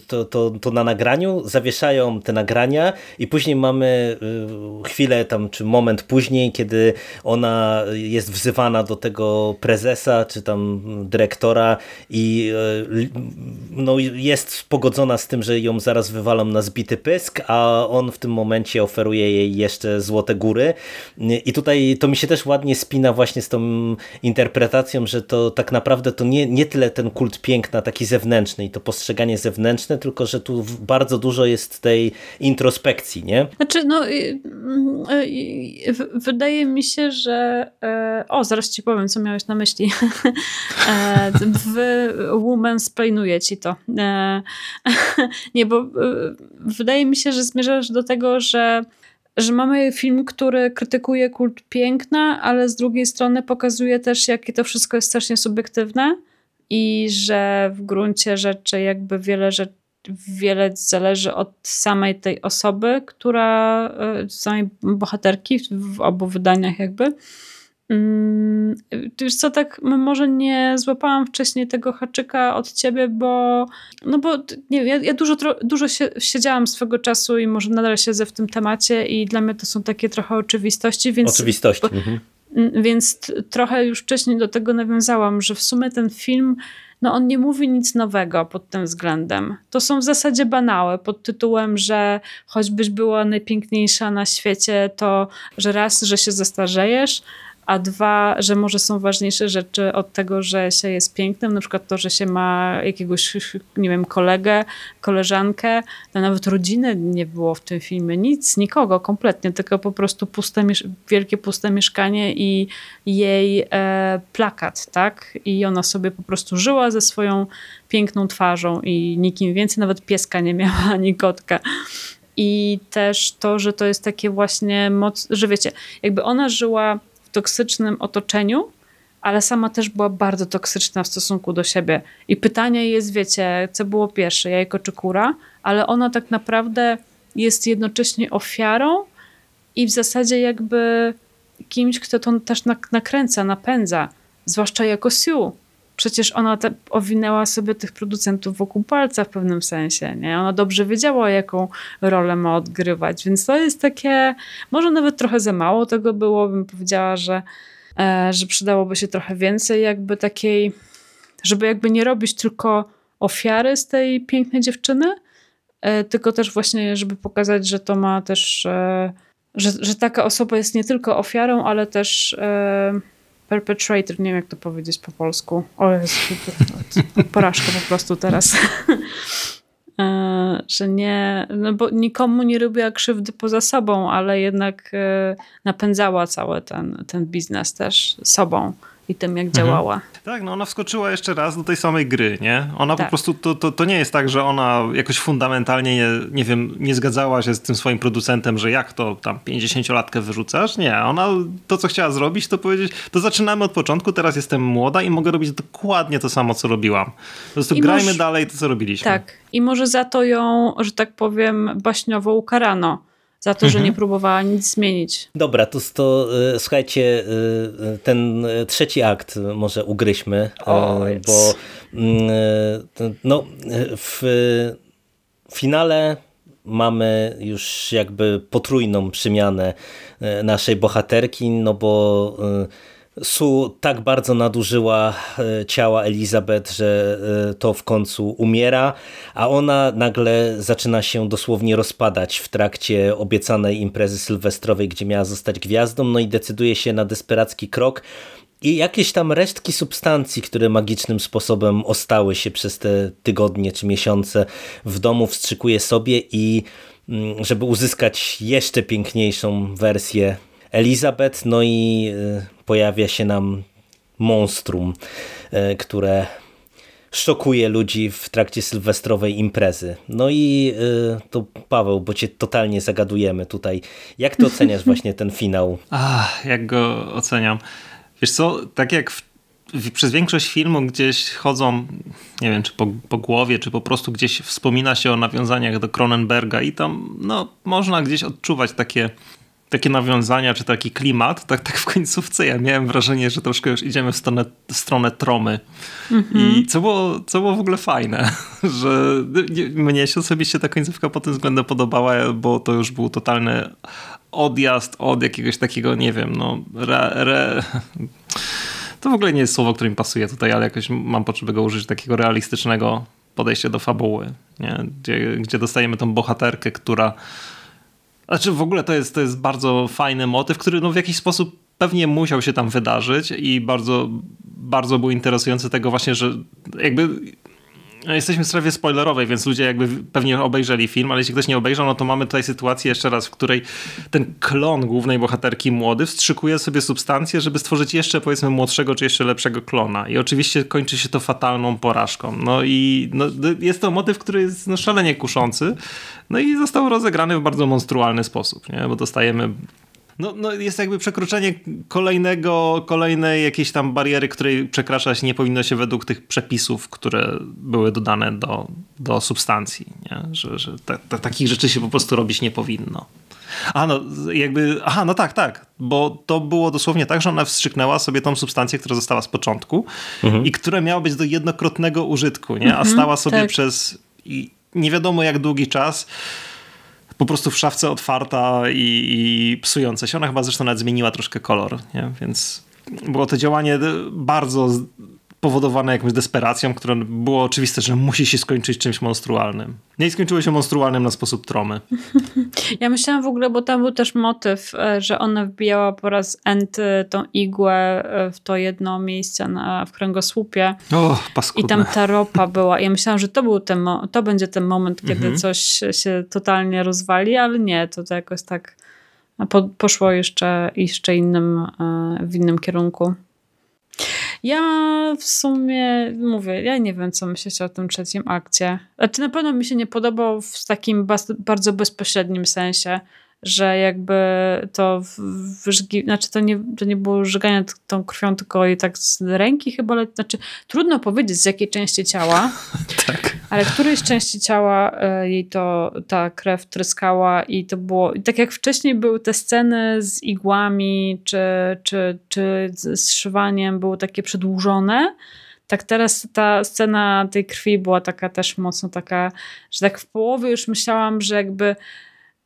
to, to, to na nagraniu, zawieszają te nagrania i później mamy e, chwilę tam, czy moment później, kiedy ona jest wzywana do tego prezesa, czy tam dyrektora i e, no, jest pogodzona z tym, że ją zaraz wywalą na zbity pysk, a on w tym momencie oferuje jej jeszcze złote góry. I tutaj to mi się też ładnie spina właśnie z tą interpretacją, że to tak naprawdę to nie, nie tyle ten kult piękna, taki zewnętrzny i to postrzeganie zewnętrzne, tylko że tu bardzo dużo jest tej introspekcji, nie? Znaczy, no wydaje mi się, że e, o, zaraz ci powiem, co miałeś na myśli. E, w Woman splainuje ci to. E, nie, bo wydaje mi się, że zmierzasz do tego, że że mamy film, który krytykuje kult piękna, ale z drugiej strony pokazuje też, jakie to wszystko jest strasznie subiektywne i że w gruncie rzeczy jakby wiele rzeczy wiele zależy od samej tej osoby, która, e, samej bohaterki w obu wydaniach jakby. Mm, wiesz co, tak może nie złapałam wcześniej tego haczyka od ciebie, bo no bo nie wiem, ja, ja dużo, dużo się, siedziałam swego czasu i może nadal siedzę w tym temacie i dla mnie to są takie trochę oczywistości, więc... Oczywistości. Bo, mhm. Więc trochę już wcześniej do tego nawiązałam, że w sumie ten film no on nie mówi nic nowego pod tym względem. To są w zasadzie banały pod tytułem, że choćbyś była najpiękniejsza na świecie, to że raz, że się zestarzejesz, a dwa, że może są ważniejsze rzeczy od tego, że się jest pięknym, na przykład to, że się ma jakiegoś, nie wiem, kolegę, koleżankę, no nawet rodziny nie było w tym filmie, nic, nikogo kompletnie, tylko po prostu puste, wielkie puste mieszkanie i jej e, plakat, tak? I ona sobie po prostu żyła ze swoją piękną twarzą i nikim więcej, nawet pieska nie miała, ani kotka. I też to, że to jest takie właśnie moc, że wiecie, jakby ona żyła toksycznym otoczeniu, ale sama też była bardzo toksyczna w stosunku do siebie. I pytanie jest, wiecie, co było pierwsze, jajko czy kura, ale ona tak naprawdę jest jednocześnie ofiarą i w zasadzie jakby kimś, kto to też nakręca, napędza, zwłaszcza jako Sue przecież ona te, owinęła sobie tych producentów wokół palca w pewnym sensie. Nie? Ona dobrze wiedziała, jaką rolę ma odgrywać, więc to jest takie, może nawet trochę za mało tego było, bym powiedziała, że, e, że przydałoby się trochę więcej jakby takiej, żeby jakby nie robić tylko ofiary z tej pięknej dziewczyny, e, tylko też właśnie, żeby pokazać, że to ma też, e, że, że taka osoba jest nie tylko ofiarą, ale też e, perpetrator, nie wiem jak to powiedzieć po polsku. O Jezu, porażka po prostu teraz. E, że nie, no bo nikomu nie robiła krzywdy poza sobą, ale jednak e, napędzała cały ten, ten biznes też sobą i tym, jak mhm. działała. Tak, no ona wskoczyła jeszcze raz do tej samej gry, nie? Ona tak. po prostu, to, to, to nie jest tak, że ona jakoś fundamentalnie, nie, nie wiem, nie zgadzała się z tym swoim producentem, że jak to tam 50-latkę wyrzucasz? Nie, ona to, co chciała zrobić, to powiedzieć, to zaczynamy od początku, teraz jestem młoda i mogę robić dokładnie to samo, co robiłam. Po prostu I grajmy może, dalej to, co robiliśmy. Tak, i może za to ją, że tak powiem, baśniowo ukarano za to, mhm. że nie próbowała nic zmienić. Dobra, to, to y, słuchajcie, y, ten trzeci akt może ugryźmy, o, bo no, w finale mamy już jakby potrójną przemianę naszej bohaterki, no bo Su tak bardzo nadużyła e, ciała Elizabeth, że e, to w końcu umiera, a ona nagle zaczyna się dosłownie rozpadać w trakcie obiecanej imprezy sylwestrowej, gdzie miała zostać gwiazdą, no i decyduje się na desperacki krok. I jakieś tam resztki substancji, które magicznym sposobem ostały się przez te tygodnie czy miesiące w domu, wstrzykuje sobie i mm, żeby uzyskać jeszcze piękniejszą wersję Elizabeth, no i e, pojawia się nam monstrum, e, które szokuje ludzi w trakcie sylwestrowej imprezy. No i e, to Paweł, bo cię totalnie zagadujemy tutaj. Jak ty oceniasz właśnie ten finał? Ach, jak go oceniam? Wiesz co, tak jak w, przez większość filmu gdzieś chodzą, nie wiem, czy po, po, głowie, czy po prostu gdzieś wspomina się o nawiązaniach do Cronenberga i tam no, można gdzieś odczuwać takie takie nawiązania, czy taki klimat, tak, tak w końcówce ja miałem wrażenie, że troszkę już idziemy w stronę, w stronę tromy. Mm -hmm. I co było, co było w ogóle fajne, że mnie się osobiście ta końcówka pod tym względem podobała, bo to już był totalny odjazd od jakiegoś takiego, nie wiem, no re, re... to w ogóle nie jest słowo, które mi pasuje tutaj, ale jakoś mam potrzebę go użyć takiego realistycznego podejścia do fabuły, nie? Gdzie, gdzie dostajemy tą bohaterkę, która znaczy w ogóle to jest, to jest bardzo fajny motyw, który no w jakiś sposób pewnie musiał się tam wydarzyć i bardzo, bardzo był interesujący tego właśnie, że jakby jesteśmy w strefie spoilerowej, więc ludzie jakby pewnie obejrzeli film, ale jeśli ktoś nie obejrzał, no to mamy tutaj sytuację jeszcze raz, w której ten klon głównej bohaterki młody wstrzykuje sobie substancję, żeby stworzyć jeszcze powiedzmy młodszego czy jeszcze lepszego klona. I oczywiście kończy się to fatalną porażką. No i no, jest to motyw, który jest no, szalenie kuszący. No i został rozegrany w bardzo monstrualny sposób, nie? bo dostajemy no, no jest jakby przekroczenie kolejnego, kolejnej jakiejś tam bariery, której przekraczać nie powinno się według tych przepisów, które były dodane do, do substancji, nie? że, że ta, ta, takich rzeczy się po prostu robić nie powinno. A no, jakby, aha, no tak, tak, bo to było dosłownie tak, że ona wstrzyknęła sobie tą substancję, która została z początku mhm. i która miała być do jednokrotnego użytku, nie? A mhm, stała sobie tak. przez nie wiadomo jak długi czas po prostu w szafce otwarta i, i psująca się. Ona chyba zresztą nawet zmieniła troszkę kolor, nie? więc było to działanie bardzo powodowane jakąś desperacją, które było oczywiste, że musi się skończyć czymś monstrualnym. Nie skończyło się monstrualnym na sposób tromy. Ja myślałam w ogóle, bo tam był też motyw, e, że ona wbijała po raz end tą igłę e, w to jedno miejsce na, w kręgosłupie. O, I tam ta ropa była. Ja myślałam, że to był ten, to będzie ten moment, kiedy mhm. coś się totalnie rozwali, ale nie, to, to jakoś tak po, poszło jeszcze, jeszcze innym, e, w innym kierunku. Ja w sumie mówię, ja nie wiem, co myślicie o tym trzecim akcie. Znaczy na pewno mi się nie podobał w takim bardzo bezpośrednim sensie, że jakby to wyżgi, znaczy to nie, to nie było żyganie tą krwią, tylko i tak z ręki chyba, ale, znaczy trudno powiedzieć z jakiej części ciała, tak. Ale którejś części ciała e, jej to ta krew tryskała i to było, tak jak wcześniej były te sceny z igłami, czy, czy, czy z szywaniem były takie przedłużone, tak teraz ta scena tej krwi była taka też mocno taka, że tak w połowie już myślałam, że jakby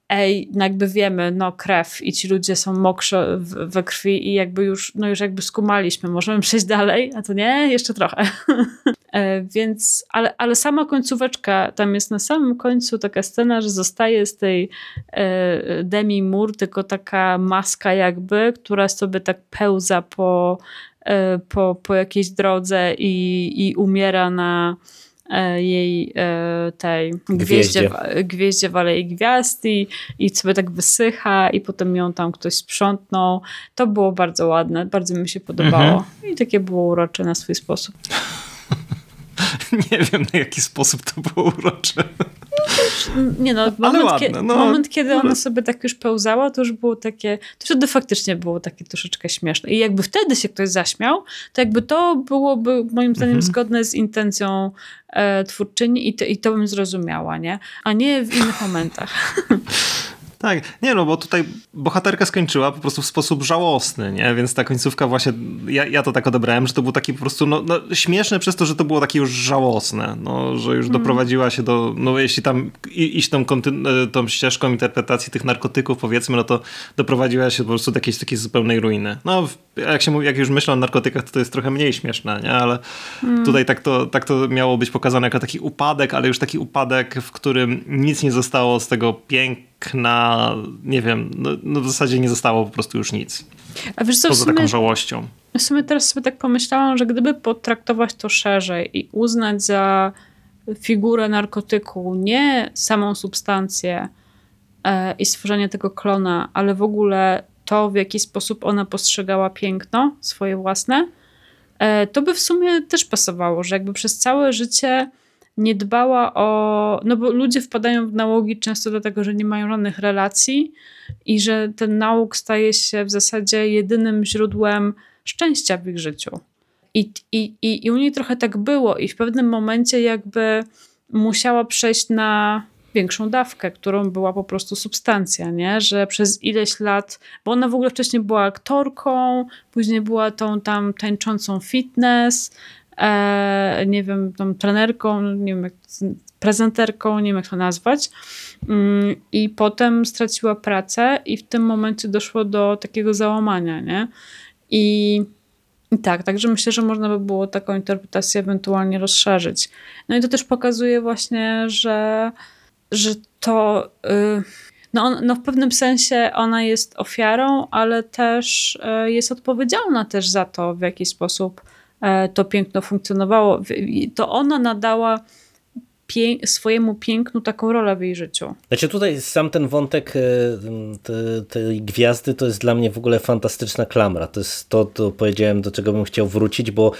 ej, no jakby wiemy, no krew i ci ludzie są mokrze we krwi i jakby już, no już jakby skumaliśmy, możemy przejść dalej, a to nie, jeszcze trochę. e, więc, ale, ale sama końcóweczka, tam jest na samym końcu taka scena, że zostaje z tej e, Demi Moore tylko taka maska jakby, która sobie tak pełza po, e, po, po jakiejś drodze i, i umiera na jej tej gwieździe, gwieździe, gwieździe w Alei Gwiazd i, i sobie tak wysycha i potem ją tam ktoś sprzątnął. To było bardzo ładne, bardzo mi się podobało mhm. i takie było urocze na swój sposób. Nie wiem na jaki sposób to było urocze. Nie no, moment, ładne, kie, no. moment kiedy ona sobie tak już pełzała, to już było takie, to wtedy faktycznie było takie troszeczkę śmieszne. I jakby wtedy się ktoś zaśmiał, to jakby to byłoby moim zdaniem mhm. zgodne z intencją e, twórczyni i to, i to bym zrozumiała, nie? A nie w innych momentach. Tak, nie no, bo tutaj bohaterka skończyła po prostu w sposób żałosny, nie? Więc ta końcówka właśnie, ja, ja to tak odebrałem, że to był taki po prostu, no, no śmieszne przez to, że to było takie już żałosne, no, że już mm. doprowadziła się do, no jeśli tam iść tą, e, tą ścieżką interpretacji tych narkotyków powiedzmy, no to doprowadziła się po prostu do jakiejś takiej zupełnej ruiny. No, jak, się, jak już myślę o narkotykach, to to jest trochę mniej śmieszne, nie? Ale mm. tutaj tak to, tak to miało być pokazane jako taki upadek, ale już taki upadek, w którym nic nie zostało z tego pięknego na, nie wiem, no, no, w zasadzie nie zostało po prostu już nic. A wiesz co, Poza sumie, taką żałością. W sumie teraz sobie tak pomyślałam, że gdyby potraktować to szerzej i uznać za figurę narkotyku nie samą substancję e, i stworzenie tego klona, ale w ogóle to, w jaki sposób ona postrzegała piękno swoje własne, e, to by w sumie też pasowało, że jakby przez całe życie nie dbała o. No bo ludzie wpadają w nałogi często dlatego, że nie mają żadnych relacji i że ten nałóg staje się w zasadzie jedynym źródłem szczęścia w ich życiu. I, i, i, i u niej trochę tak było, i w pewnym momencie jakby musiała przejść na większą dawkę, którą była po prostu substancja, nie? Że przez ileś lat, bo ona w ogóle wcześniej była aktorką, później była tą tam tańczącą fitness, e, nie wiem, tą trenerką, nie wiem, jak, prezenterką, nie wiem jak to nazwać. Mm, I potem straciła pracę i w tym momencie doszło do takiego załamania, nie? I, i tak, także myślę, że można by było taką interpretację ewentualnie rozszerzyć. No i to też pokazuje właśnie, że, że to... Y, no, on, no w pewnym sensie ona jest ofiarą, ale też y, jest odpowiedzialna też za to, w jaki sposób to piękno funkcjonowało. To ona nadała swojemu pięknu taką rolę w jej życiu. Znaczy tutaj sam ten wątek tej gwiazdy to jest dla mnie w ogóle fantastyczna klamra. To jest to, to powiedziałem, do czego bym chciał wrócić, bo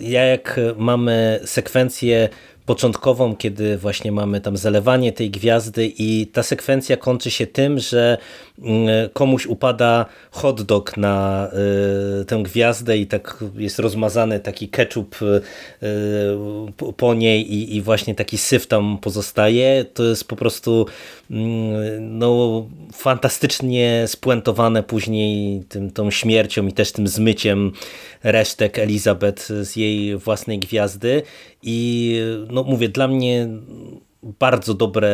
ja jak mamy sekwencję początkową, kiedy właśnie mamy tam zalewanie tej gwiazdy i ta sekwencja kończy się tym, że mm, komuś upada hot dog na y, tę gwiazdę i tak jest rozmazany taki ketchup y, po niej i, i właśnie taki syf tam pozostaje. To jest po prostu mm, no, fantastycznie spuentowane później tym, tą śmiercią i też tym zmyciem resztek Elizabeth z jej własnej gwiazdy i no mówię, dla mnie bardzo dobre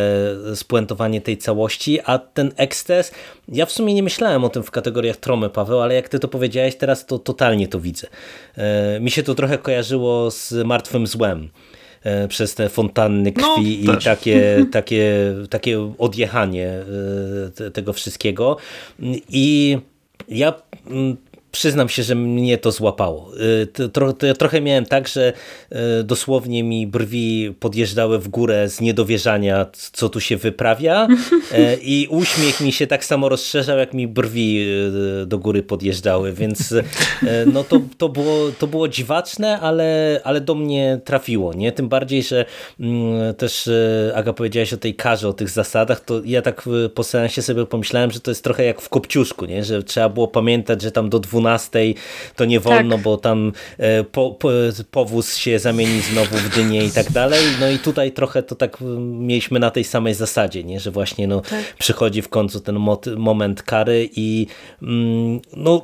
spuentowanie tej całości, a ten eksces, ja w sumie nie myślałem o tym w kategoriach tromy, Paweł, ale jak ty to powiedziałeś teraz, to totalnie to widzę. E, mi się to trochę kojarzyło z Martwym Złem e, przez te fontanny krwi no, i takie, takie, takie odjechanie e, tego wszystkiego. I ja mm, przyznam się, że mnie to złapało. Y, trochę miałem tak, że y, dosłownie mi brwi podjeżdżały w górę z niedowierzania, co tu się wyprawia y, i uśmiech mi się tak samo rozszerzał, jak mi brwi do góry podjeżdżały, więc no to, to, było, to było dziwaczne, ale, ale do mnie trafiło. Nie? Tym bardziej, że mm, też Aga powiedziałaś o tej karze, o tych zasadach, to ja tak po seansie sobie pomyślałem, że to jest trochę jak w Kopciuszku, nie? że trzeba było pamiętać, że tam do 12 12 to nie wolno, tak. bo tam e, po, po, powóz się zamieni znowu w dynię i tak dalej. No i tutaj trochę to tak mieliśmy na tej samej zasadzie, nie? że właśnie no, tak. przychodzi w końcu ten moment kary i mm, no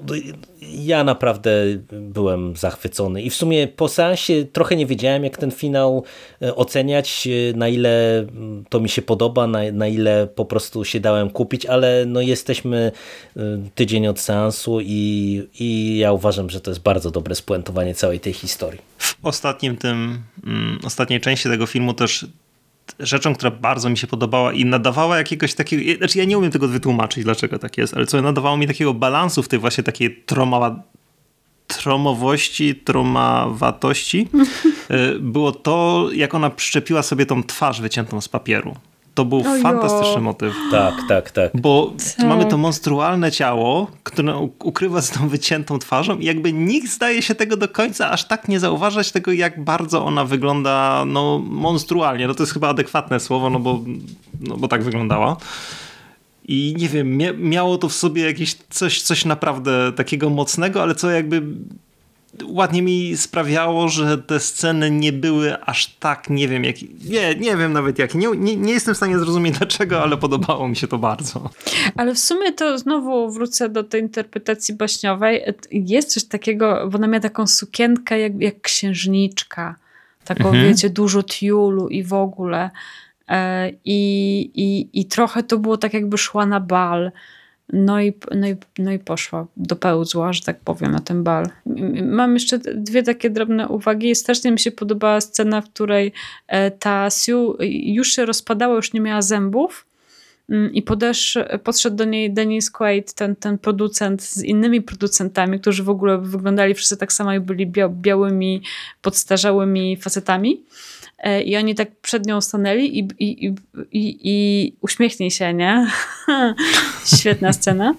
ja naprawdę byłem zachwycony i w sumie po seansie trochę nie wiedziałem jak ten finał e, oceniać, e, na ile mm, to mi się podoba, na, na ile po prostu się dałem kupić, ale no jesteśmy e, tydzień od seansu i, i ja uważam, że to jest bardzo dobre spuentowanie całej tej historii. W ostatnim tym, mm, ostatniej części tego filmu też rzeczą, która bardzo mi się podobała i nadawała jakiegoś takiego, znaczy ja nie umiem tego wytłumaczyć, dlaczego tak jest, ale co nadawało mi takiego balansu w tej właśnie takiej troma, tromowości, tromawatości, y, było to, jak ona przyczepiła sobie tą twarz wyciętą z papieru. To był Ojo. fantastyczny motyw. Tak, tak, tak. Bo tak. mamy to monstrualne ciało, które ukrywa z tą wyciętą twarzą i jakby nikt zdaje się tego do końca aż tak nie zauważać tego, jak bardzo ona wygląda no, monstrualnie. No to jest chyba adekwatne słowo, no bo, no bo tak wyglądała. I nie wiem, miało to w sobie jakieś coś, coś naprawdę takiego mocnego, ale co jakby ładnie mi sprawiało, że te sceny nie były aż tak, nie wiem, jak, nie, nie wiem nawet jak, nie, nie, nie jestem w stanie zrozumieć dlaczego, ale podobało mi się to bardzo. Ale w sumie to znowu wrócę do tej interpretacji baśniowej. Jest coś takiego, bo ona miała taką sukienkę jak, jak księżniczka, taką mhm. wiecie, dużo tiulu i w ogóle. E, I, i, I trochę to było tak jakby szła na bal. No i, no, i, no i poszła do pełzła, że tak powiem, na ten bal. Mam jeszcze dwie takie drobne uwagi. Strasznie mi się podobała scena, w której e, ta Sue już się rozpadała, już nie miała zębów mm, i podesz, podszedł do niej Dennis Quaid, ten, ten producent z innymi producentami, którzy w ogóle wyglądali wszyscy tak samo i byli białymi, podstarzałymi facetami. E, I oni tak przed nią stanęli i, i, i, i uśmiechnij się, nie? Świetna scena.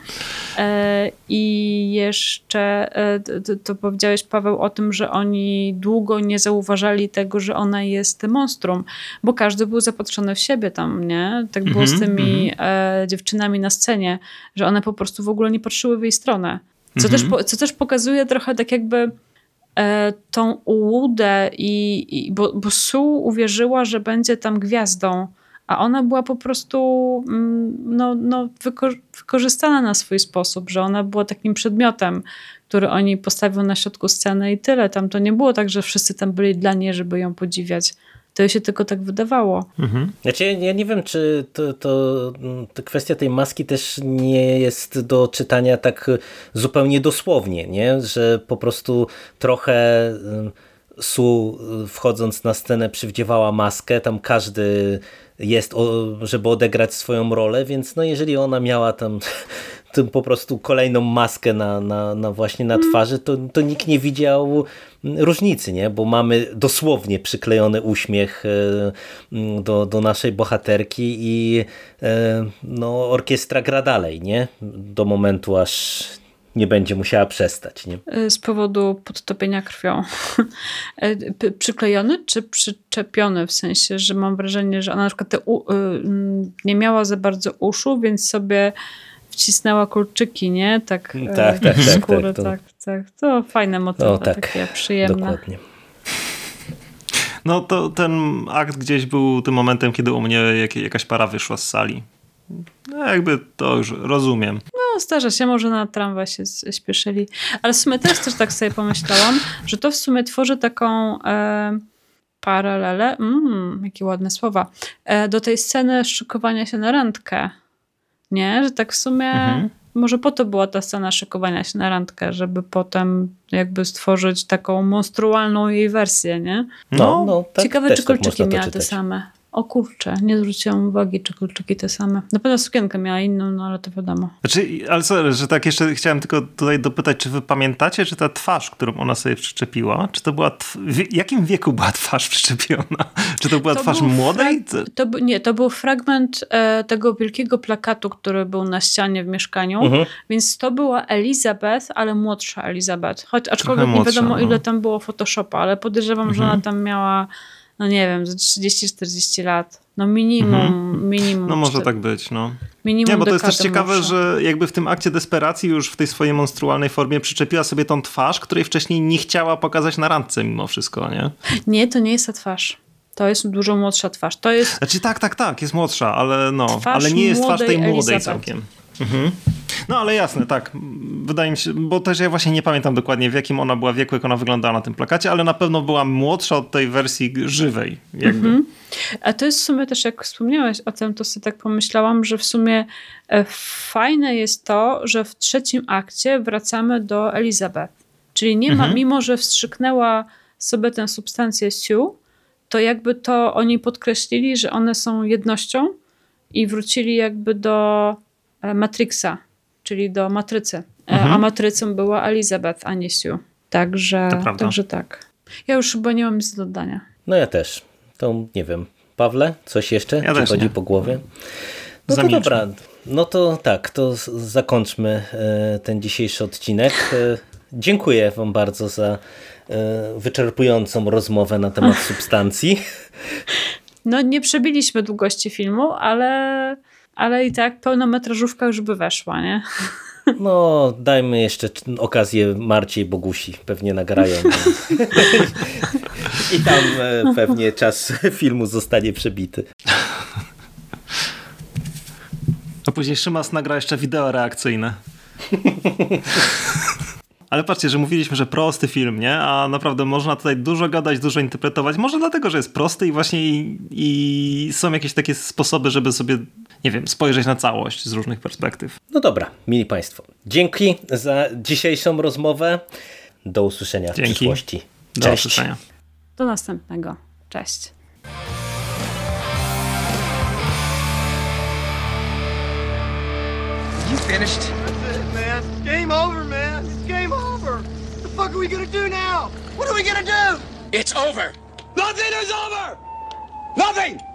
E, I jeszcze e, to, to powiedziałeś, Paweł, o tym, że oni długo nie zauważali tego, że ona jest monstrum, bo każdy był zapatrzony w siebie tam, nie? Tak było z tymi mm -hmm. dziewczynami na scenie, że one po prostu w ogóle nie patrzyły w jej stronę. Co, też, co też pokazuje trochę tak jakby tą ułudę i, i bo, bo uwierzyła, że będzie tam gwiazdą, a ona była po prostu mm, no, no, wykorzystana na swój sposób, że ona była takim przedmiotem, który oni postawią na środku sceny i tyle. Tam to nie było tak, że wszyscy tam byli dla niej, żeby ją podziwiać to się tylko tak wydawało. Mhm. Znaczy, ja nie wiem, czy to, to, to, kwestia tej maski też nie jest do czytania tak zupełnie dosłownie, nie? że po prostu trochę y, Su wchodząc na scenę przywdziewała maskę, tam każdy jest, żeby odegrać swoją rolę, więc no jeżeli ona miała tam tym po prostu kolejną maskę na, na, na właśnie na twarzy, to, to nikt nie widział różnicy, nie? bo mamy dosłownie przyklejony uśmiech e, do, do naszej bohaterki i e, no, orkiestra gra dalej, nie? Do momentu aż nie będzie musiała przestać. Nie? E, z powodu podtopienia krwią. Przyklejony czy przyczepiony? W sensie, że mam wrażenie, że ona na przykład u, nie miała za bardzo uszu, więc sobie wcisnęła kulczyki, nie? Tak, tak, tak, tak, skóry, tak, tak, tak. To fajne motywy, no, tak, takie przyjemne. Dokładnie. No to ten akt gdzieś był tym momentem, kiedy u mnie jakaś para wyszła z sali. No jakby to już rozumiem. No zdarza się, może na tramwaj się śpieszyli. Ale w sumie też, też tak sobie pomyślałam, że to w sumie tworzy taką e, paralelę, mm, jakie ładne słowa, e, do tej sceny szykowania się na randkę nie? Że tak w sumie mhm. może po to była ta scena szykowania się na randkę, żeby potem jakby stworzyć taką monstrualną jej wersję, nie? No, no, no tak, Ciekawe, czy tak kolczyki tak miała te same. O kurczę, nie zwróciłam uwagi, czy kolczyki te same. Na pewno sukienkę miała inną, no ale to wiadomo. Znaczy, ale sorry, że tak jeszcze chciałem tylko tutaj dopytać, czy wy pamiętacie, czy ta twarz, którą ona sobie przyczepiła, czy to była, w jakim wieku była twarz przyczepiona? Czy to była to twarz młodej? To, nie, to był fragment e, tego wielkiego plakatu, który był na ścianie w mieszkaniu, mhm. więc to była Elizabeth, ale młodsza Elizabeth. Choć aczkolwiek młodsza, nie wiadomo, no. ile tam było Photoshopa, ale podejrzewam, mhm. że ona tam miała no nie wiem, za 30-40 lat. No minimum, mhm. minimum. No może tak być, no. Minimum nie, bo to jest też ciekawe, że jakby w tym akcie desperacji już w tej swojej monstrualnej formie przyczepiła sobie tą twarz, której wcześniej nie chciała pokazać na randce mimo wszystko, nie? Nie, to nie jest ta twarz. To jest dużo młodsza twarz. To jest... Znaczy tak, tak, tak, jest młodsza, ale no, ale nie jest twarz tej młodej Elizabeth. całkiem. Mhm. No ale jasne, tak. Wydaje mi się, bo też ja właśnie nie pamiętam dokładnie w jakim ona była wieku, jak ona wyglądała na tym plakacie, ale na pewno była młodsza od tej wersji żywej. Jakby. Mhm. A to jest w sumie też, jak wspomniałeś o tym, to sobie tak pomyślałam, że w sumie e, fajne jest to, że w trzecim akcie wracamy do Elizabeth. Czyli nie ma, mhm. mimo że wstrzyknęła sobie tę substancję Sue, to jakby to oni podkreślili, że one są jednością i wrócili jakby do Matrixa, czyli do matrycy. E, mhm. A matrycą była Elizabeth, a nie Sue. Także, także tak. Ja już chyba nie mam nic do dodania. No ja też. To nie wiem. Pawle, coś jeszcze? Ja Czy chodzi nie. po głowie? No to dobra. No to tak, to zakończmy e, ten dzisiejszy odcinek. E, dziękuję Wam bardzo za wyczerpującą rozmowę na temat substancji. No nie przebiliśmy długości filmu, ale ale i tak pełnometrażówka już by weszła, nie? No, dajmy jeszcze okazję Marcie i Bogusi, pewnie nagrają. I tam e, pewnie czas filmu zostanie przebity. A później Szymas nagra jeszcze wideo reakcyjne. Ale patrzcie, że mówiliśmy, że prosty film, nie? A naprawdę można tutaj dużo gadać, dużo interpretować. Może dlatego, że jest prosty i właśnie i, i są jakieś takie sposoby, żeby sobie, nie wiem, spojrzeć na całość z różnych perspektyw. No dobra, mili Państwo. Dzięki za dzisiejszą rozmowę. Do usłyszenia w Dzięki. przyszłości. Cześć. Do usłyszenia. Do następnego. Cześć. You finished? That's it, man. Game over, man. game over. What the fuck are we gonna do now? What are we gonna do? It's over. Nothing is over. Nothing.